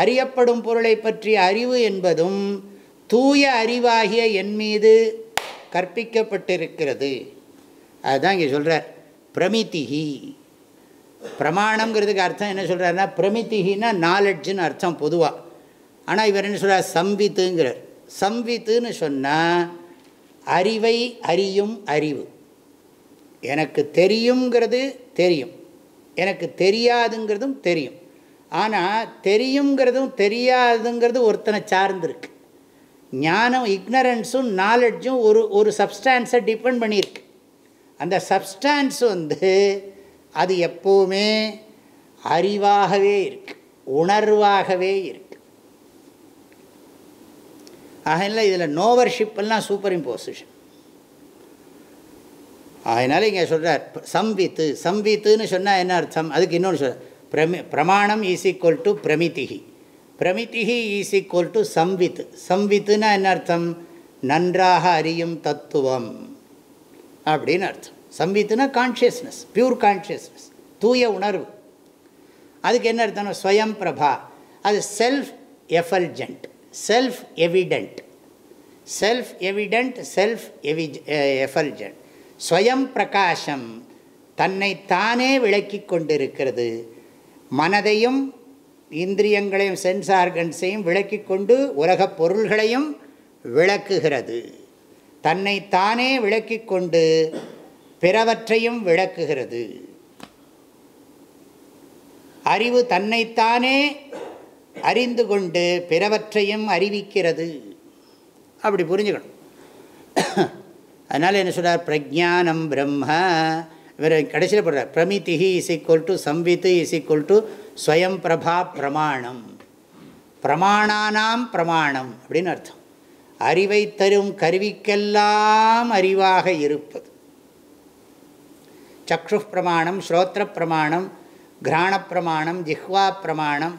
Speaker 1: அறியப்படும் பொருளை பற்றிய அறிவு என்பதும் தூய அறிவாகிய என் மீது கற்பிக்கப்பட்டிருக்கிறது அதுதான் இங்கே சொல்கிறார் பிரமிதிகி பிரமாணங்கிறதுக்கு அர்த்தம் என்ன சொல்கிறாருன்னா பிரமித்திகின்னா நாலெட்ஜுன்னு அர்த்தம் பொதுவாக ஆனால் இவர் என்ன சொல்கிறார் சம்வித்துங்கிறார் சம்வித்துன்னு சொன்னால் அறிவை அறியும் அறிவு எனக்கு தெரியுங்கிறது தெரியும் எனக்கு தெரியாதுங்கிறதும் தெரியும் ஆனால் தெரியுங்கிறதும் தெரியாதுங்கிறது ஒருத்தனை சார்ந்துருக்கு ஞானம் இக்னரன்ஸும் நாலெட்ஜும் ஒரு ஒரு சப்ஸ்டான்ஸை டிபெண்ட் பண்ணியிருக்கு அந்த சப்ஸ்டான்ஸ் வந்து அது எப்போவுமே அறிவாகவே இருக்கு உணர்வாகவே இருக்கு ஆகல இதில் நோவர்ஷிப்பெல்லாம் சூப்பர் இம்போசிஷன் அதனால் இங்கே சொல்கிறார் சம்வித்து சம்வித்துன்னு சொன்னால் என்ன அர்த்தம் அதுக்கு இன்னொன்று சொல்கிறார் பிரமி பிரமாணம் ஈஸ் ஈக்குவல் டு பிரமிதிகி பிரமிதிகி ஈஸ் ஈக்குவல் டு சம்வித் சம்வித்துனா என்ன அர்த்தம் நன்றாக அறியும் தத்துவம் அப்படின்னு அர்த்தம் சம்வித்துனா கான்ஷியஸ்னஸ் பியூர் கான்ஷியஸ்னஸ் தூய உணர்வு அதுக்கு என்ன அர்த்தம் ஸ்வயம் பிரபா அது self effulgent self evident self evident self evi effulgent ஸ்வயம் பிரகாஷம் தன்னைத்தானே விளக்கி கொண்டிருக்கிறது மனதையும் இந்திரியங்களையும் சென்ஸ் ஆர்கன்ஸையும் விளக்கி கொண்டு உலகப் பொருள்களையும் விளக்குகிறது தன்னை தானே விளக்கி கொண்டு பிறவற்றையும் விளக்குகிறது அறிவு தன்னைத்தானே அறிந்து கொண்டு பிறவற்றையும் அறிவிக்கிறது அப்படி புரிஞ்சுக்கணும் அதனால் என்ன சொல்கிறார் பிரஜானம் பிரம்ம வேறு கடைசியில் போடுறார் பிரமிதிஹி இஸ் ஈக்குவல் டு சம்வித் இஸ் ஈக்குவல் டு ஸ்வயம் பிரபா பிரமாணம் பிரமாணானாம் பிரமாணம் அப்படின்னு அர்த்தம் அறிவை தரும் கருவிக்கெல்லாம் அறிவாக இருப்பது சக்ஷு பிரமாணம் ஸ்ரோத்திர பிரமாணம் கிராண பிரமாணம் ஜிஹ்வா பிரமாணம்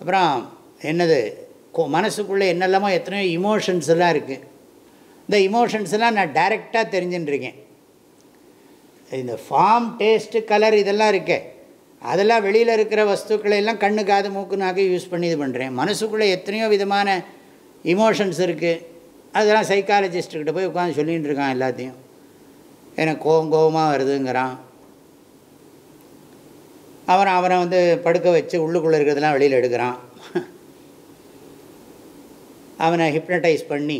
Speaker 1: அப்புறம் என்னது மனசுக்குள்ளே என்னெல்லாமோ எத்தனையோ இமோஷன்ஸ் எல்லாம் இருக்குது இந்த இமோஷன்ஸ் எல்லாம் நான் டைரெக்டாக தெரிஞ்சுட்டுருக்கேன் இந்த ஃபார்ம் டேஸ்ட்டு கலர் இதெல்லாம் இருக்கே அதெல்லாம் வெளியில் இருக்கிற வஸ்துக்களை எல்லாம் கண்ணு காது மூக்கு யூஸ் பண்ணி இது பண்ணுறேன் மனசுக்குள்ளே எத்தனையோ விதமான இமோஷன்ஸ் இருக்குது அதெல்லாம் சைக்காலஜிஸ்ட்கிட்ட போய் உட்காந்து சொல்லிகிட்டு இருக்கான் எல்லாத்தையும் எனக்கு கோவம் கோபமாக வருதுங்கிறான் அவன் அவனை வந்து படுக்க வச்சு உள்ளுக்குள்ளே இருக்கிறதெல்லாம் வெளியில் எடுக்கிறான் அவனை ஹிப்னடைஸ் பண்ணி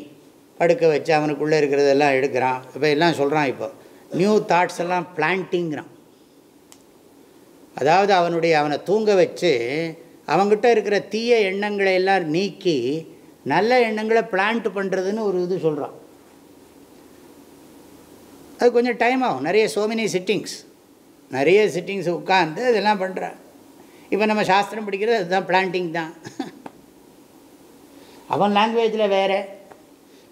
Speaker 1: படுக்க வச்சு அவனுக்குள்ளே இருக்கிறதெல்லாம் எடுக்கிறான் இப்போ எல்லாம் சொல்கிறான் இப்போ நியூ தாட்ஸ் எல்லாம் பிளான்ட்டிங்கிறான் அதாவது அவனுடைய அவனை தூங்க வச்சு அவங்ககிட்ட இருக்கிற தீய எண்ணங்களை எல்லாம் நீக்கி நல்ல எண்ணங்களை பிளான்ட் பண்ணுறதுன்னு ஒரு இது சொல்கிறான் அது கொஞ்சம் டைம் ஆகும் நிறைய சோமினி சிட்டிங்ஸ் நிறைய சிட்டிங்ஸ் உட்காந்து இதெல்லாம் பண்ணுறான் இப்போ நம்ம சாஸ்திரம் படிக்கிறது அதுதான் பிளான்டிங் தான் அவன் லாங்குவேஜில் வேறு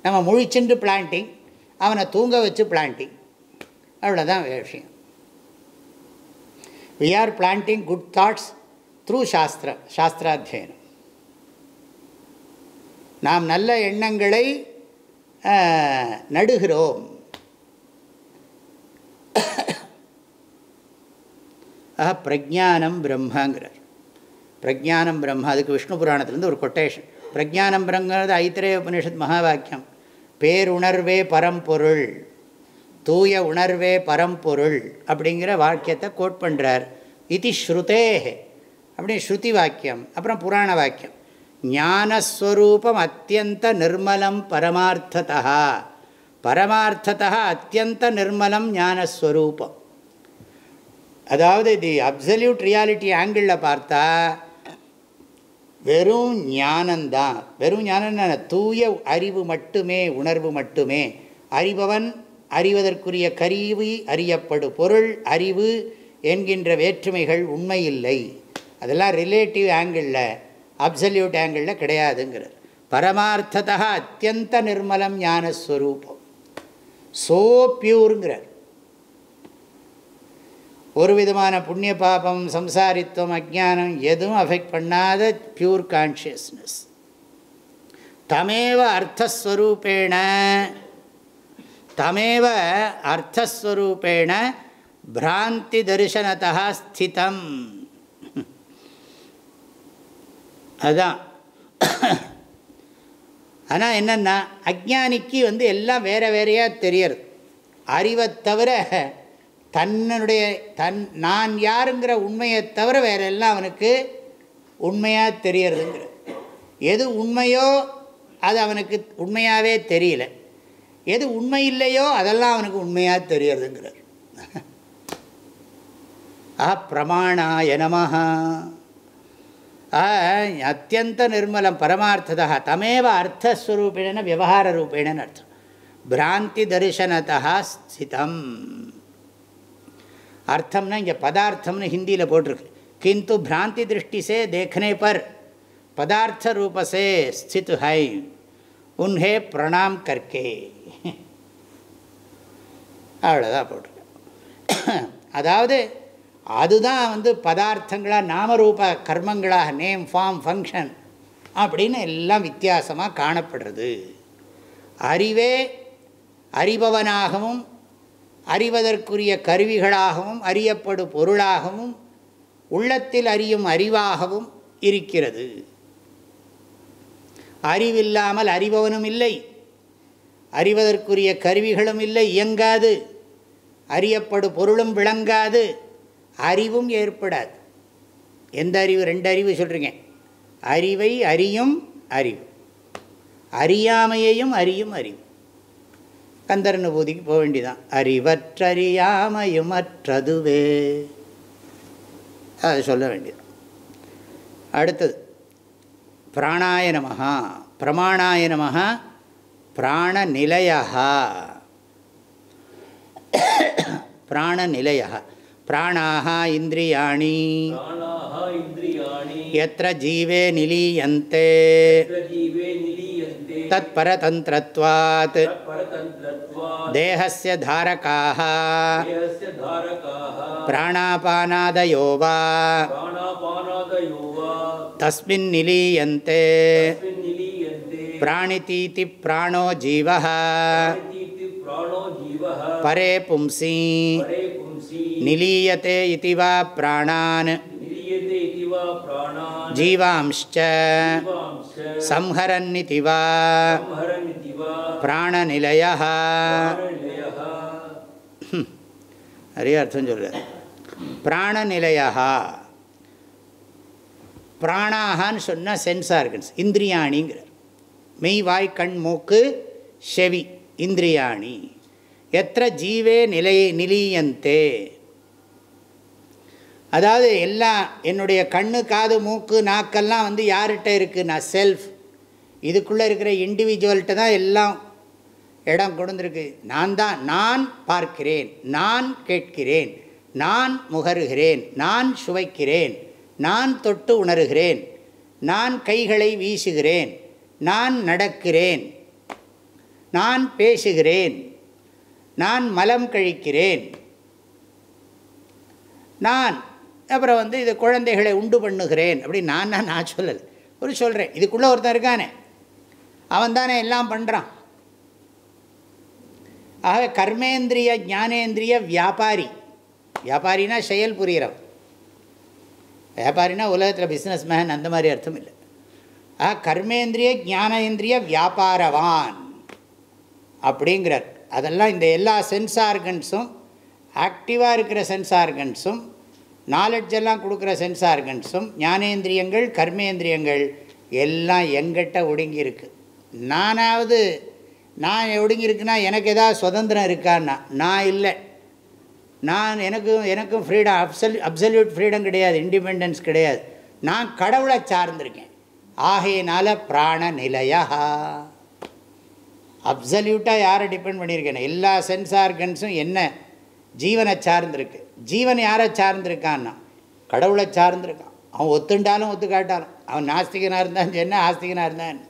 Speaker 1: நம்ம முழிச்சுண்டு பிளான்ட்டிங் அவனை தூங்க வச்சு பிளான்ட்டிங் அவ்வளோதான் விஷயம் we are planting good thoughts through சாஸ்திர சாஸ்திராத்தியனம் நாம் நல்ல எண்ணங்களை நடுகிறோம் ஆஹா பிரஜானம் பிரம்மாங்கிறார் பிரஜானம் பிரம்மா அதுக்கு விஷ்ணு புராணத்துலேருந்து ஒரு கொட்டேஷன் பிரஜானம் பிரம்ங்கிறது ஐத்திரே உபனிஷத் மகாவாக்கியம் பேருணர்வே பரம்பொருள் தூய உணர்வே பரம்பொருள் அப்படிங்கிற வாக்கியத்தை கோட் பண்ணுறார் இது ஸ்ருதே அப்படி ஸ்ருதி வாக்கியம் அப்புறம் புராண வாக்கியம் ஞானஸ்வரூபம் அத்தியந்த நிர்மலம் பரமார்த்ததா பரமார்த்ததா அத்தியந்த நிர்மலம் ஞானஸ்வரூபம் அதாவது தி அப்சல்யூட் ரியாலிட்டி ஆங்கிளில் பார்த்தா வெறும் ஞானந்தான் வெறும் ஞானம் தூய அறிவு மட்டுமே உணர்வு மட்டுமே அறிபவன் அறிவதற்குரிய கருவி அறியப்படு பொருள் அறிவு என்கின்ற வேற்றுமைகள் உண்மையில்லை அதெல்லாம் ரிலேட்டிவ் ஆங்கிளில் அப்சல்யூட் ஆங்கிளில் கிடையாதுங்கிறது பரமார்த்ததா அத்தியந்த நிர்மலம் ஞானஸ்வரூபம் சோ பியூருங்கிறார் ஒரு விதமான புண்ணிய பாபம் சம்சாரித்துவம் அஜானம் எதுவும் அஃபெக்ட் பண்ணாத பியூர் கான்ஷியஸ்னஸ் தமேவ அர்த்தஸ்வரூபேண தமேவ அர்த்தஸ்வரூபேண பிராந்தி தரிசனத்தா ஸ்திதம் அதுதான் ஆனால் என்னென்னா அக்ஞானிக்கு வந்து எல்லாம் வேறு வேறையாக தெரியறது அறிவை தவிர தன்னுடைய தன் நான் யாருங்கிற உண்மையை தவிர வேறு எல்லாம் அவனுக்கு உண்மையாக தெரியறதுங்கிற எது உண்மையோ அது அவனுக்கு உண்மையாகவே தெரியல எது உண்மை இல்லையோ அதெல்லாம் அவனுக்கு உண்மையாக தெரியறதுங்கிறார் ஆ பிரமாணா எனமஹா அத்தியந்த நிர்மலம் பரமார்த்ததா தமேவ அர்த்தஸ்வரூபேண விவகார ரூபேணன்னு அர்த்தம் பிராந்தி தரிசனத்தா ஸ்திதம் அர்த்தம்னா இங்கே பதார்த்தம்னு ஹிந்தியில் போட்டிருக்கு கிந்து பிராந்தி திருஷ்டிசே தேக்னே பர் பதார்த்த ரூபசே ஸ்தித்து ஹை உன்ஹே பிரணாம் கர்க்கே அவ்வளோதான் போட்டிருக்கேன் அதாவது அதுதான் வந்து பதார்த்தங்களாக நாமரூப கர்மங்களாக நேம் ஃபார்ம் ஃபங்க்ஷன் அப்படின்னு எல்லாம் வித்தியாசமாக காணப்படுறது அறிவே அறிபவனாகவும் அறிவதற்குரிய கருவிகளாகவும் அறியப்படும் பொருளாகவும் உள்ளத்தில் அறியும் அறிவாகவும் இருக்கிறது அறிவில்லாமல் அறிபவனும் இல்லை அறிவதற்குரிய கருவிகளும் இல்லை இயங்காது அறியப்படு பொருளும் விளங்காது அறிவும் ஏற்படாது எந்த அறிவு ரெண்டு அறிவு சொல்கிறீங்க அறிவை அறியும் அறிவு அறியாமையையும் அறியும் அறிவு கந்தரனுபூதிக்கு போக வேண்டிதான் அறிவற்றறியாமையும் அற்றதுவே அதை சொல்ல வேண்டியது அடுத்தது பிராணாயனமாக பிரமாணாயனமாக பிராண நமகா பிராணநிலைய பிராணாக இந்திரியாணி எத்திர ஜீவே நிலீயந்தே தத்பரதந்திரத்வாத் தேகஸ்ய தாரகாக பிராணாபானாதயோ வா தஸ்மின் நிலீயந்தே பிராணிதீதி பிராணோ ஜீவா பரே பும்சி நிலீயத்தை இதி வா பிராணான் ஜீவாம்ஷ்ச சம்ஹரன்னிதி நிறைய அர்த்தம் சொல்கிறார் பிராணநிலையா பிராணாகான்னு சொன்னால் சென்ஸ் இந்திரியாணிங்கிறார் மெய் வாய் கண் மூக்கு செவி இந்திரியாணி எத்த ஜீவே நிலை நிலீயந்தே அதாவது எல்லாம் என்னுடைய கண்ணு காது மூக்கு நாக்கெல்லாம் வந்து யார்கிட்ட இருக்குது நான் செல்ஃப் இதுக்குள்ளே இருக்கிற இண்டிவிஜுவல்கிட்ட தான் எல்லாம் இடம் கொடுத்துருக்கு நான் தான் நான் பார்க்கிறேன் நான் கேட்கிறேன் நான் முகருகிறேன் நான் சுவைக்கிறேன் நான் தொட்டு உணர்கிறேன் நான் கைகளை வீசுகிறேன் நான் நடக்கிறேன் நான் பேசுகிறேன் நான் மலம் கழிக்கிறேன் நான் அப்புறம் வந்து இது குழந்தைகளை உண்டு பண்ணுகிறேன் அப்படின்னு நான் தான் நான் சொல்லலை ஒரு சொல்கிறேன் இதுக்குள்ளே ஒருத்தன் இருக்கானே அவன் தானே எல்லாம் பண்ணுறான் ஆக கர்மேந்திரிய ஞானேந்திரிய வியாபாரி வியாபாரினா செயல் புரிகிறவன் வியாபாரினா உலகத்தில் பிஸ்னஸ் மேன் அந்த மாதிரி அர்த்தம் இல்லை ஆக கர்மேந்திரிய ஞானேந்திரிய வியாபாரவான் அப்படிங்கிறார் அதெல்லாம் இந்த எல்லா சென்ஸ் ஆர்கன்ஸும் ஆக்டிவாக இருக்கிற சென்ஸ் ஆர்கன்ஸும் நாலெட்ஜெல்லாம் கொடுக்குற சென்ஸ் ஆர்கன்ஸும் ஞானேந்திரியங்கள் கர்மேந்திரியங்கள் எல்லாம் எங்கிட்ட ஒடுங்கியிருக்கு நானாவது நான் ஒடுங்கியிருக்குன்னா எனக்கு எதாவது சுதந்திரம் இருக்கான்னா நான் இல்லை நான் எனக்கும் எனக்கும் ஃப்ரீடம் அப்சல் அப்சல்யூட் ஃப்ரீடம் கிடையாது இண்டிபெண்டன்ஸ் கிடையாது நான் கடவுளை சார்ந்திருக்கேன் ஆகையினால் பிராண நிலையாக அப்சல்யூட்டாக யாரை டிபெண்ட் பண்ணியிருக்கேன் எல்லா சென்ஸ் ஆர்கன்ஸும் என்ன ஜீவனை சார்ந்திருக்கு ஜீவன் யாரை சார்ந்திருக்கான்னா கடவுளை சார்ந்திருக்கான் அவன் ஒத்துண்டாலும் ஒத்துக்காட்டாலும் அவன் நாஸ்திகனாக இருந்தான் என்ன ஆஸ்திகனாக இருந்தான்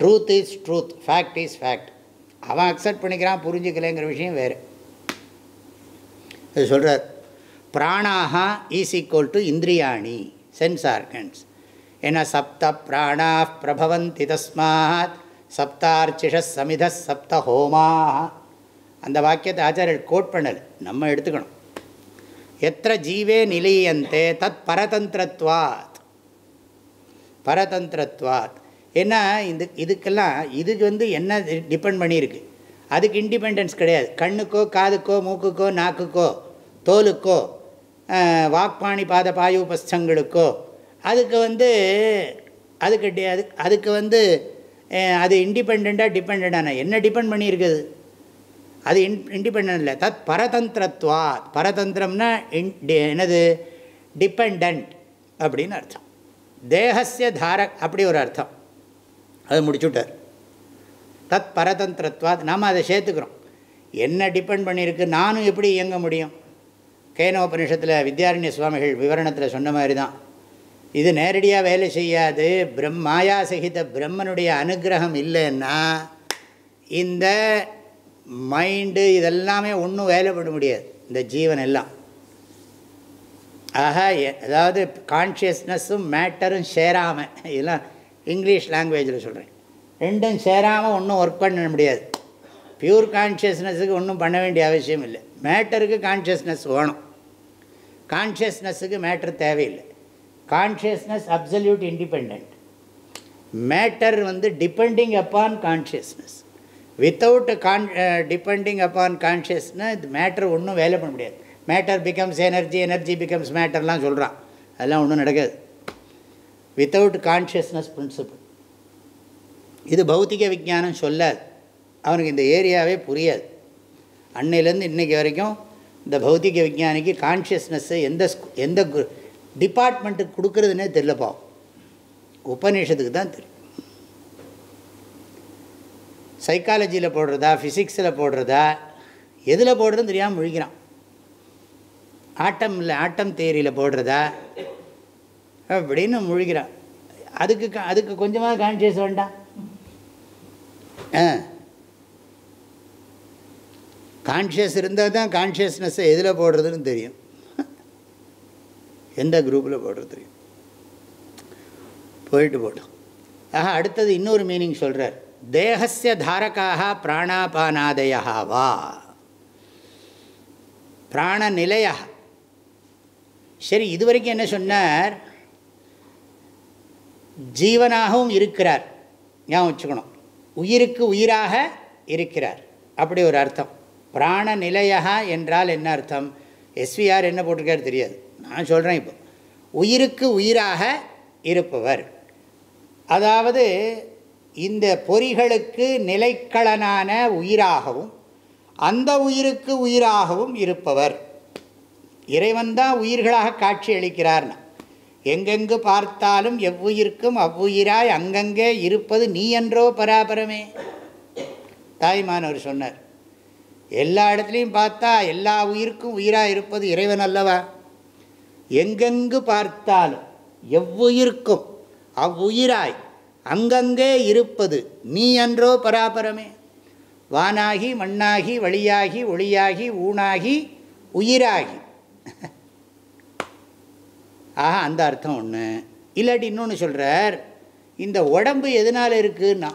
Speaker 1: truth is truth fact is fact அவன் அக்செப்ட் பண்ணிக்கிறான் புரிஞ்சுக்கலைங்கிற விஷயம் வேறு இது சொல்கிறார் பிராணாகா ஈஸ் ஈக்குவல் டு இந்திரியாணி சென்ஸ் ஆர்கன்ஸ் ஏன்னா சப்த பிராணா பிரபவந்தி தஸ்மாத் சப்தார்ச்சிஷ சமித சப்த ஹோமா அந்த வாக்கியத்தை ஆச்சாரியர் கோட் பண்ணல் நம்ம எடுத்துக்கணும் எத்த ஜீவே நிலையந்தே தத் பரதந்திரத்வாத் பரதந்திரத்வாத் ஏன்னா இது இதுக்கெல்லாம் இதுக்கு வந்து என்ன டிபெண்ட் பண்ணியிருக்கு அதுக்கு இண்டிபெண்டன்ஸ் கிடையாது கண்ணுக்கோ காதுக்கோ மூக்குக்கோ நாக்குக்கோ தோலுக்கோ வாக்பாணி பாத பாயுபஸ்தங்களுக்கோ அதுக்கு வந்து அதுக்கு அதுக்கு வந்து அது இண்டிபெண்ட்டாக டிபெண்ட்டான என்ன டிபெண்ட் பண்ணியிருக்குது அது இன் இண்டிபெண்ட் இல்லை தத் பரதந்திரத்வா பரதந்திரம்னா என்னது டிபெண்ட் அப்படின்னு அர்த்தம் தேகசிய தார அப்படி ஒரு அர்த்தம் அது முடிச்சுட்டார் தத் பரதந்திரத்வா நாம் அதை சேர்த்துக்கிறோம் என்ன டிபெண்ட் பண்ணியிருக்கு நானும் எப்படி இயங்க முடியும் கேனோபனிஷத்தில் வித்யாரண்ய சுவாமிகள் விவரணத்தில் சொன்ன மாதிரி தான் இது நேரடியாக வேலை செய்யாது பிரம் மாயா சகித பிரம்மனுடைய அனுகிரகம் இல்லைன்னா இந்த மைண்டு இதெல்லாமே ஒன்றும் வேலைப்பட முடியாது இந்த ஜீவன் எல்லாம் ஆக அதாவது கான்ஷியஸ்னஸும் மேட்டரும் சேராமல் இதெல்லாம் இங்கிலீஷ் லாங்குவேஜில் சொல்கிறேன் ரெண்டும் சேராமல் ஒன்றும் ஒர்க் பண்ண முடியாது ப்யூர் கான்ஷியஸ்னஸுக்கு ஒன்றும் பண்ண வேண்டிய அவசியம் இல்லை மேட்டருக்கு கான்ஷியஸ்னஸ் வேணும் கான்ஷியஸ்னஸுக்கு மேட்டர் தேவையில்லை கான்ஷியஸ்னஸ் அப்சல்யூட் இண்டிபெண்ட் மேட்டர் வந்து depending upon consciousness without con depending upon consciousness இது மேட்டர் ஒன்றும் வேலை பண்ண முடியாது matter becomes energy energy becomes மேட்டர்லாம் சொல்கிறான் அதெல்லாம் ஒன்றும் நடக்காது வித்தவுட் கான்ஷியஸ்னஸ் பிரின்சிபிள் இது பௌத்திக விஜானம் சொல்லாது அவனுக்கு இந்த ஏரியாவே புரியாது அன்னையிலேருந்து இன்றைக்கி வரைக்கும் இந்த பௌத்திக விஜானிக்கு கான்ஷியஸ்னஸ்ஸு எந்த எந்த டிபார்ட்மெண்ட்டுக்கு கொடுக்குறதுனே தெரியலப்பா உபநிஷத்துக்கு தான் தெரியும் சைக்காலஜியில் போடுறதா ஃபிசிக்ஸில் போடுறதா எதில் போடுறதுன்னு தெரியாமல் முழிக்கிறான் ஆட்டம் இல்லை ஆட்டம் தேரியில் போடுறதா அப்படின்னு முழுகிறான் அதுக்கு அதுக்கு கொஞ்சமாக கான்சியஸ் வேண்டாம் கான்ஷியஸ் இருந்தால் தான் கான்ஷியஸ்னஸ்ஸை எதில் போடுறதுன்னு தெரியும் எந்த குரூப்பில் போடுறது தெரியும் போயிட்டு போட்டோம் ஆஹா அடுத்தது இன்னொரு மீனிங் சொல்கிறார் தேகசிய தாரகாக பிராணாபானாதயா வா பிராணநிலையா சரி இதுவரைக்கும் என்ன சொன்னார் ஜீவனாகவும் இருக்கிறார் ஞாபகம் வச்சுக்கணும் உயிருக்கு உயிராக இருக்கிறார் அப்படி ஒரு அர்த்தம் பிராண நிலையா என்றால் என்ன அர்த்தம் எஸ்விஆர் என்ன போட்டிருக்காரு தெரியாது நான் சொல்கிறேன் இப்போ உயிருக்கு உயிராக இருப்பவர் அதாவது இந்த பொறிகளுக்கு நிலைக்களனான உயிராகவும் அந்த உயிருக்கு உயிராகவும் இருப்பவர் இறைவன் தான் உயிர்களாக காட்சி அளிக்கிறார்னா எங்கெங்கு பார்த்தாலும் எவ்வுயிருக்கும் அவ்வுயிராய் அங்கங்கே இருப்பது நீ என்றோ பராபரமே தாய்மானவர் சொன்னார் எல்லா இடத்துலையும் பார்த்தா எல்லா உயிருக்கும் உயிராக இருப்பது இறைவன் அல்லவா எங்கெங்கு பார்த்தாலும் எவ்வுயிருக்கும் அவ்வுயிராய் அங்கங்கே இருப்பது நீ என்றோ பராபரமே வானாகி மண்ணாகி வழியாகி ஒளியாகி ஊனாகி உயிராகி ஆஹா அந்த அர்த்தம் ஒன்று இல்லாட்டி இன்னொன்று சொல்கிறார் இந்த உடம்பு எதனால் இருக்குன்னா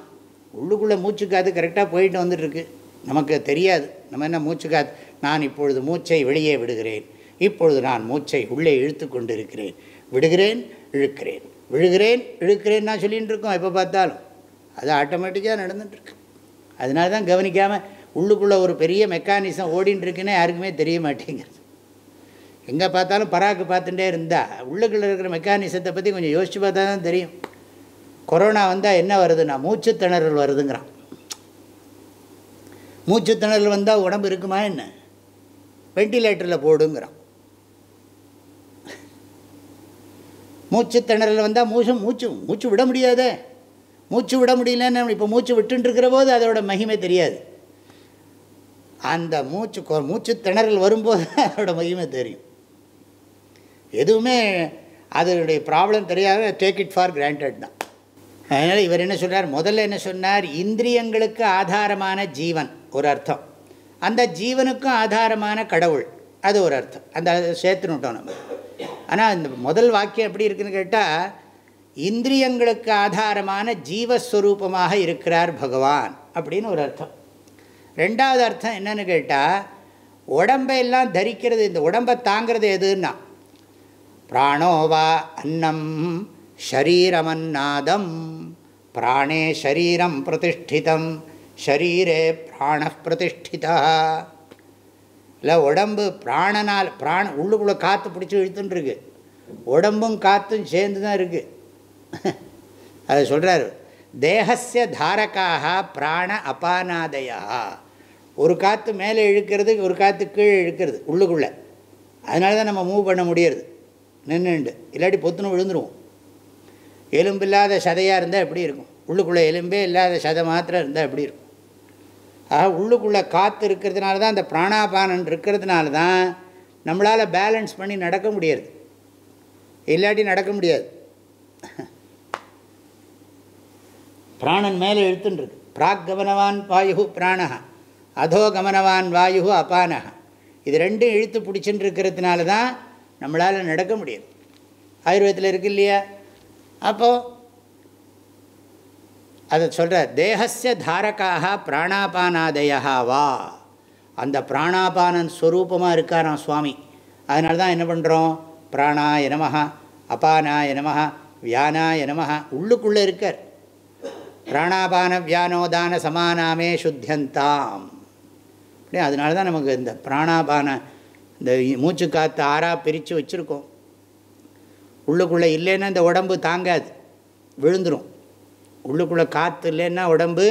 Speaker 1: உள்ளுக்குள்ளே மூச்சுக்காது கரெக்டாக போயிட்டு வந்துட்டுருக்கு நமக்கு தெரியாது நம்ம என்ன மூச்சுக்காது நான் இப்பொழுது மூச்சை வெளியே விடுகிறேன் இப்பொழுது நான் மூச்சை உள்ளே இழுத்து கொண்டிருக்கிறேன் விடுகிறேன் இழுக்கிறேன் விழுகிறேன் இழுக்கிறேன் நான் சொல்லிகிட்டு இருக்கோம் எப்போ பார்த்தாலும் அது ஆட்டோமேட்டிக்காக நடந்துகிட்ருக்கு அதனால தான் கவனிக்காமல் உள்ளுக்குள்ளே ஒரு பெரிய மெக்கானிசம் ஓடின்னு இருக்குன்னு யாருக்குமே தெரிய மாட்டேங்கிறது எங்கே பார்த்தாலும் பராக்கு பார்த்துட்டே இருந்தால் உள்ளுக்குள்ளே இருக்கிற மெக்கானிசத்தை பற்றி கொஞ்சம் யோசித்து பார்த்தா தான் தெரியும் கொரோனா வந்தால் என்ன வருதுன்னா மூச்சுத்திணறல் வருதுங்கிறான் மூச்சுத்திணறல் வந்தால் உடம்பு இருக்குமா என்ன வெண்டிலேட்டரில் போடுங்கிறான் மூச்சு திணறல் வந்தால் மூச்சு மூச்சு மூச்சு விட முடியாதே மூச்சு விட முடியலன்னு இப்போ மூச்சு விட்டுருக்கிற போது அதோட மகிமை தெரியாது அந்த மூச்சு மூச்சு திணறல் வரும்போது அதோட மகிமை தெரியும் எதுவுமே அதனுடைய ப்ராப்ளம் தெரியாத டேக் இட் ஃபார் கிராண்டட் தான் அதனால் இவர் என்ன சொல்கிறார் முதல்ல என்ன சொன்னார் இந்திரியங்களுக்கு ஆதாரமான ஜீவன் ஒரு அர்த்தம் அந்த ஜீவனுக்கும் ஆதாரமான கடவுள் அது ஒரு அர்த்தம் அந்த சேர்த்துனுட்டோம் நம்ம ஆனால் இந்த முதல் வாக்கியம் எப்படி இருக்குதுன்னு கேட்டால் இந்திரியங்களுக்கு ஆதாரமான ஜீவஸ்வரூபமாக இருக்கிறார் பகவான் அப்படின்னு ஒரு அர்த்தம் ரெண்டாவது அர்த்தம் என்னன்னு கேட்டால் உடம்பை எல்லாம் தரிக்கிறது இந்த உடம்பை தாங்கிறது எதுன்னா பிராணோவா அன்னம் ஷரீரமன்னாதம் பிராணே ஷரீரம் பிரதிஷ்டிதம் ஷரீரே பிராண பிரதிஷ்டிதா இல்லை உடம்பு பிராணனால் பிராண உள்ளுக்குள்ளே காற்று பிடிச்சி இழுத்துன்னு உடம்பும் காற்றும் சேர்ந்து தான் இருக்குது அதை சொல்கிறாரு தேகசிய தாரக்காக பிராண அபானாதையா ஒரு காற்று மேலே இழுக்கிறது ஒரு காற்று கீழே இழுக்கிறது உள்ளுக்குள்ளே அதனால தான் நம்ம மூவ் பண்ண முடியறது நின்றுண்டு இல்லாட்டி பொத்துன்னு விழுந்துருவோம் எலும்பு இல்லாத சதையாக இருந்தால் எப்படி இருக்கும் உள்ளுக்குள்ளே எலும்பே இல்லாத சதை மாத்திரம் இருந்தால் எப்படி இருக்கும் ஆக உள்ளுக்குள்ளே காற்று இருக்கிறதுனால தான் அந்த பிராணாபானன் இருக்கிறதுனால தான் நம்மளால் பேலன்ஸ் பண்ணி நடக்க முடியாது இல்லாட்டி நடக்க முடியாது பிராணன் மேலே எழுத்துன்றது பிராக் கவனவான் வாயு பிராணகா அதோ கவனவான் வாயு அபானகா இது ரெண்டும் இழுத்து பிடிச்சுட்டு இருக்கிறதுனால தான் நம்மளால் நடக்க முடியாது ஆயுர்வேதத்தில் இருக்கு இல்லையா அப்போது அது சொல்கிற தேகசிய தாரகாக பிராணாபானாதயா வா அந்த பிராணாபானன் ஸ்வரூபமாக இருக்காராம் சுவாமி அதனால தான் என்ன பண்ணுறோம் பிராணா எனமஹ அபானா எனமஹ வியானா எனமஹ உள்ளுக்குள்ளே இருக்கார் பிராணாபான வியானோதான சமானாமே சுத்தியந்தாம் அப்படியே அதனால தான் நமக்கு இந்த பிராணாபான இந்த மூச்சு காற்று ஆறாக பிரித்து வச்சுருக்கோம் உள்ளுக்குள்ளே இல்லைன்னா இந்த உடம்பு தாங்காது விழுந்துடும் உள்ளுக்குள்ளே காற்று இல்லைன்னா உடம்பு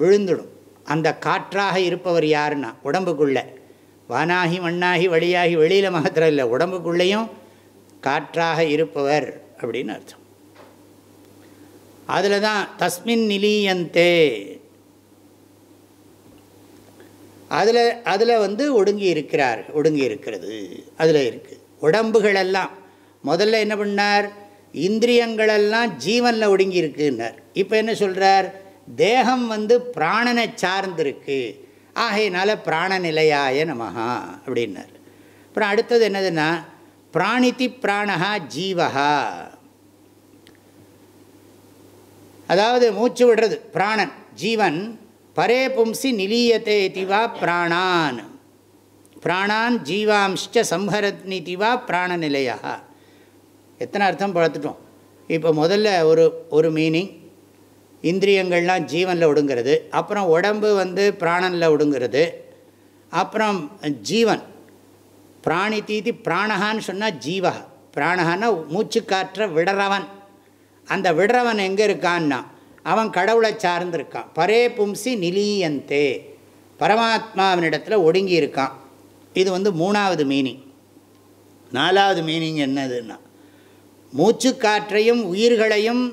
Speaker 1: விழுந்துடும் அந்த காற்றாக இருப்பவர் யாருன்னா உடம்புக்குள்ளே வானாகி மண்ணாகி வழியாகி வெளியில் மாத்திரம் இல்லை உடம்புக்குள்ளேயும் காற்றாக இருப்பவர் அப்படின்னு அர்த்தம் அதில் தான் தஸ்மின் நிலீயந்தே அதில் அதில் வந்து ஒடுங்கி இருக்கிறார் ஒடுங்கி இருக்கிறது அதில் இருக்குது உடம்புகளெல்லாம் முதல்ல என்ன பண்ணார் இந்திரியங்களெல்லாம் ஜீவனில் ஒடுங்கியிருக்குன்னார் இப்போ என்ன சொல்கிறார் தேகம் வந்து பிராணனை சார்ந்திருக்கு ஆகையினால பிராணநிலையாய நமஹா அப்படின்னார் அப்புறம் அடுத்தது என்னதுன்னா பிராணிதி பிராணஹா ஜீவஹா அதாவது மூச்சு விடுறது பிராணன் ஜீவன் பரே பும்சி நிலீயத்தே இதிவா பிராணான் பிராணான் ஜீவாம்ச்ச பிராண பிராணநிலையா எத்தனை அர்த்தம் பார்த்துட்டோம் இப்போ முதல்ல ஒரு ஒரு மீனிங் இந்திரியங்கள்லாம் ஜீவனில் ஒடுங்கிறது அப்புறம் உடம்பு வந்து பிராணனில் ஒடுங்கிறது அப்புறம் ஜீவன் பிராணி தீதி பிராணகான்னு சொன்னால் ஜீவக பிராணகான்னா மூச்சு காற்ற விடறவன் அந்த விடுறவன் எங்கே இருக்கான்னா அவன் கடவுளை சார்ந்திருக்கான் பரே பும்சி நிலீயந்தே பரமாத்மாவினிடத்தில் ஒடுங்கி இருக்கான் இது வந்து மூணாவது மீனிங் நாலாவது மீனிங் என்னதுன்னா மூச்சுக்காற்றையும் உயிர்களையும்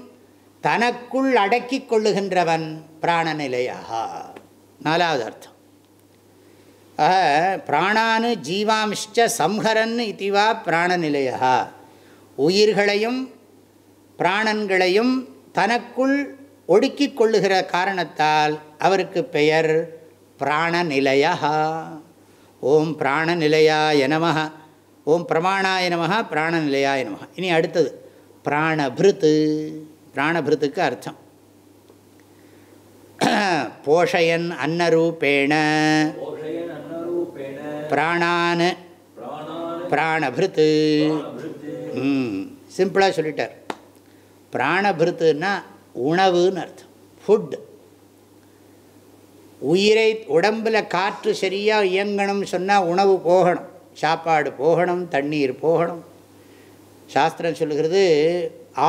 Speaker 1: தனக்குள் அடக்கி கொள்ளுகின்றவன் பிராணநிலையாக நாலாவது அர்த்தம் பிராணானு ஜீவாம்ஷ்ட சம்ஹரன் இதுவா பிராணநிலையா உயிர்களையும் பிராணன்களையும் தனக்குள் ஒடுக்கி கொள்ளுகிற காரணத்தால் அவருக்கு பெயர் பிராணநிலையா ஓம் பிராணநிலையா எனமஹா ஓம் பிரமாணாய நமகா பிராணநிலையாய நமகா இனி அடுத்தது பிராணபிருத்து பிராணபிருத்துக்கு அர்த்தம் போஷயன் அன்னரூபேண பிராணான் பிராணபிருத்து சிம்பிளாக சொல்லிட்டார் பிராணபிருத்துன்னா உணவுன்னு அர்த்தம் ஃபுட் உயிரை உடம்பில் காற்று சரியாக இயங்கணும்னு சொன்னால் உணவு போகணும் சாப்பாடு போகணும் தண்ணீர் போகணும் சாஸ்திரம் சொல்கிறது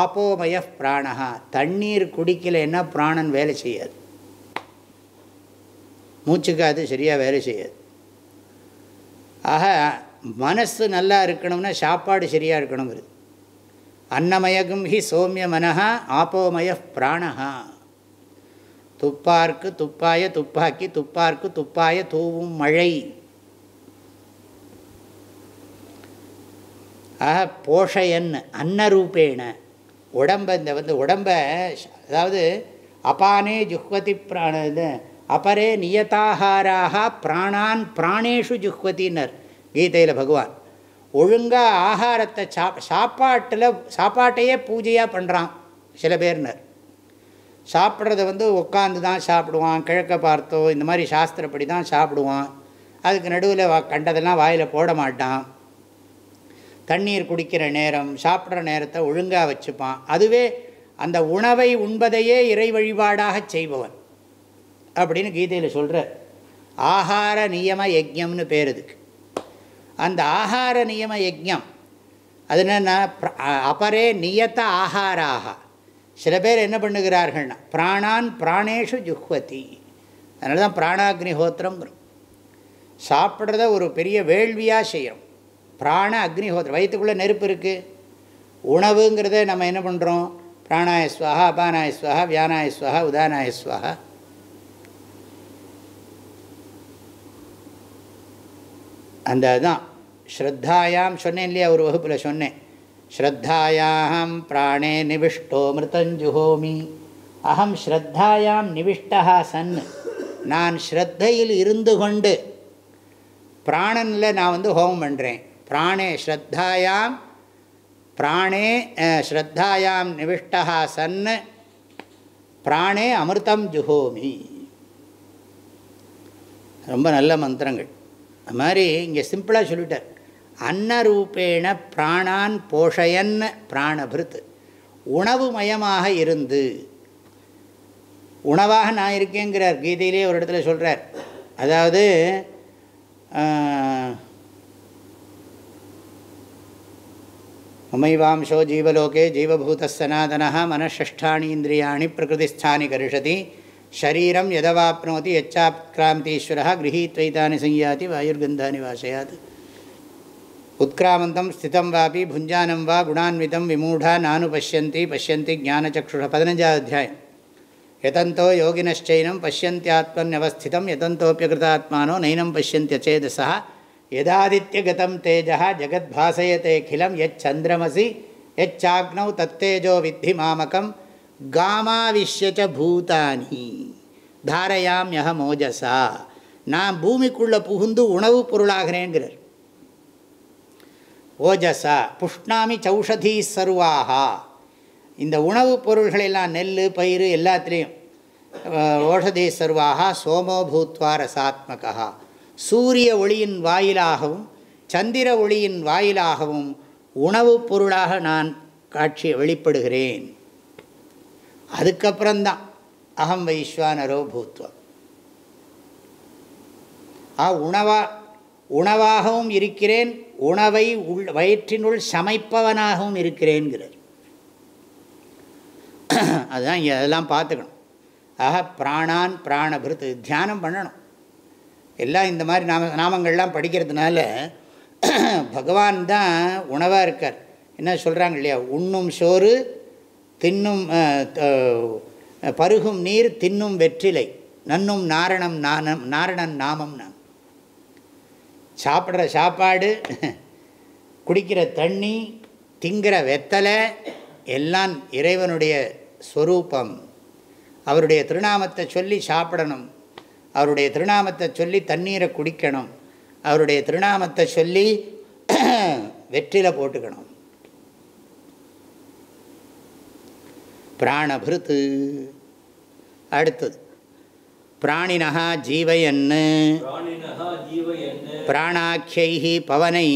Speaker 1: ஆப்போமய பிராணகா தண்ணீர் குடிக்கலைன்னா பிராணன் வேலை செய்யாது மூச்சுக்காது சரியாக வேலை செய்யாது ஆக மனசு நல்லா இருக்கணும்னா சாப்பாடு சரியாக இருக்கணுங்கிறது அன்னமயகும் ஹி சோமிய மனஹா ஆப்போமய பிராணஹா துப்பார்க்கு துப்பாய துப்பாக்கி துப்பார்க்கு துப்பாய தூவும் மழை ஆ போஷயன் அன்னரூபேண உடம்பை இந்த வந்து உடம்பை அதாவது அப்பானே ஜுஹ்வதி பிராண அப்பரே நியதாகாராக பிராணான் பிராணேஷு ஜுஹ்வதினர் கீதையில் பகவான் ஒழுங்காக ஆகாரத்தை சா சாப்பாட்டில் சாப்பாட்டையே பூஜையாக பண்ணுறான் சில பேர்னர் சாப்பிட்றத வந்து உட்காந்து தான் சாப்பிடுவான் கிழக்க பார்த்தோ இந்த மாதிரி சாஸ்திரப்படி தான் சாப்பிடுவான் அதுக்கு நடுவில் கண்டதெல்லாம் வாயில் போட மாட்டான் தண்ணீர் குடிக்கிற நேரம் சாப்பிட்ற நேரத்தை ஒழுங்காக வச்சுப்பான் அதுவே அந்த உணவை உண்பதையே இறை வழிபாடாக செய்பவன் அப்படின்னு கீதையில் சொல்கிற ஆகார நியம யஜ்யம்னு பேருதுக்கு அந்த ஆகார நியம யஜ்யம் அது என்னென்னா அபரே நியத்த ஆகாராக சில பேர் என்ன பண்ணுகிறார்கள்னா பிராணான் பிராணேஷு ஜுஹ்வதி அதனால தான் பிராணாக்னி ஹோத்திரங்கிறோம் சாப்பிட்றத ஒரு பெரிய வேள்வியாக செய்கிறோம் பிராண அக்னிஹோத்திரம் வயிற்றுக்குள்ளே நெருப்பு இருக்குது உணவுங்கிறத நம்ம என்ன பண்ணுறோம் பிராணாயஸ்வாக அபானாயஸ்வாக வியானாயஸ்வாக உதானாயஸ்வாக அந்த தான் ஸ்ரத்தாயாம் சொன்னேன் இல்லையா ஒரு வகுப்பில் சொன்னேன் ஸ்ரத்தாயாம் பிராணே நிவிஷ்டோ மிருத்தஞ்சுஹோமி அகம் ஸ்ரத்தாயாம் நிவிஷ்டா சன் நான் ஸ்ரத்தையில் இருந்து கொண்டு பிராணனில் நான் வந்து ஹோமம் பண்ணுறேன் பிராணே ஸ்ரத்தாயாம் பிராணே ஸ்ரத்தாயாம் நிவிஷ்டா சன் பிராணே அமிர்தம் ஜுஹோமி ரொம்ப நல்ல மந்திரங்கள் அது மாதிரி இங்கே சிம்பிளாக சொல்லிட்டார் அன்னரூபேண பிராணான் போஷயன் பிராணபிருத் உணவு மயமாக இருந்து உணவாக நான் இருக்கேங்கிறார் கீதையிலே ஒரு இடத்துல சொல்கிறார் அதாவது ममैवांशो जीवलोके जीवभूतस्सनातनः मनःषष्ठाणि इन्द्रियाणि प्रकृतिस्थानि कर्षति शरीरं यदवाप्नोति यच्चाप्क्रान्तीश्वरः गृहीत्वैतानि संयाति वायुर्गन्धानि वासयात् उत्क्रामन्तं स्थितं वापि भुञ्जानं वा गुणान्वितं विमूढा नानुपश्यन्ति पश्यन्ति ज्ञानचक्षुषः पदनजाध्यायं यतन्तो योगिनश्चैनं पश्यन्त्यात्मन्यवस्थितं यतन्तोऽप्यकृतात्मानो नैनं पश्यन्त्यचेदसः எதாதித்யகதம் தேஜா ஜகத்பாசயத்தேகிலம் எச் சந்திரமசி எச்சாக்னௌ தத்தேஜோ வித்தி மாமகம் காமாவிஷ்யச்ச பூதானி தாரையாம்யக மோஜசா நான் பூமிக்குள்ளே புகுந்து உணவுப் பொருளாகிறேங்கிறார் ஓஜசா புஷ்ணாமி சௌஷதி சர்வாகா இந்த உணவுப் பொருள்களெல்லாம் நெல் பயிர் எல்லாத்துலேயும் ஓஷதி சர்வாகா சோமோ சூரிய ஒளியின் வாயிலாகவும் சந்திர ஒளியின் வாயிலாகவும் உணவுப் பொருளாக நான் காட்சி வெளிப்படுகிறேன் அதுக்கப்புறம்தான் அகம் வைஸ்வானரோ பூத்வம் ஆ உணவா உணவாகவும் இருக்கிறேன் உணவை உள் வயிற்றினுள் சமைப்பவனாகவும் இருக்கிறேன்கிறார் அதுதான் இங்கே அதெல்லாம் பார்த்துக்கணும் ஆக பிராணான் பிராணபிருத்து தியானம் பண்ணணும் எல்லாம் இந்த மாதிரி நாம நாமங்கள்லாம் படிக்கிறதுனால பகவான் தான் உணவாக இருக்கார் என்ன சொல்கிறாங்க இல்லையா உண்ணும் சோறு தின்னும் பருகும் நீர் தின்னும் வெற்றிலை நன்னும் நாரணம் நாணம் நாரணன் நாமம் நான் சாப்பிட்ற சாப்பாடு குடிக்கிற தண்ணி திங்கிற வெத்தலை எல்லாம் இறைவனுடைய ஸ்வரூபம் அவருடைய திருநாமத்தை சொல்லி சாப்பிடணும் அவருடைய திருநாமத்தை சொல்லி தண்ணீரை குடிக்கணும் அவருடைய திருநாமத்தை சொல்லி வெற்றில போட்டுக்கணும் பிராணபிருத்து அடுத்தது பிராணினா ஜீவயன் பிராணாக்கியை பவனை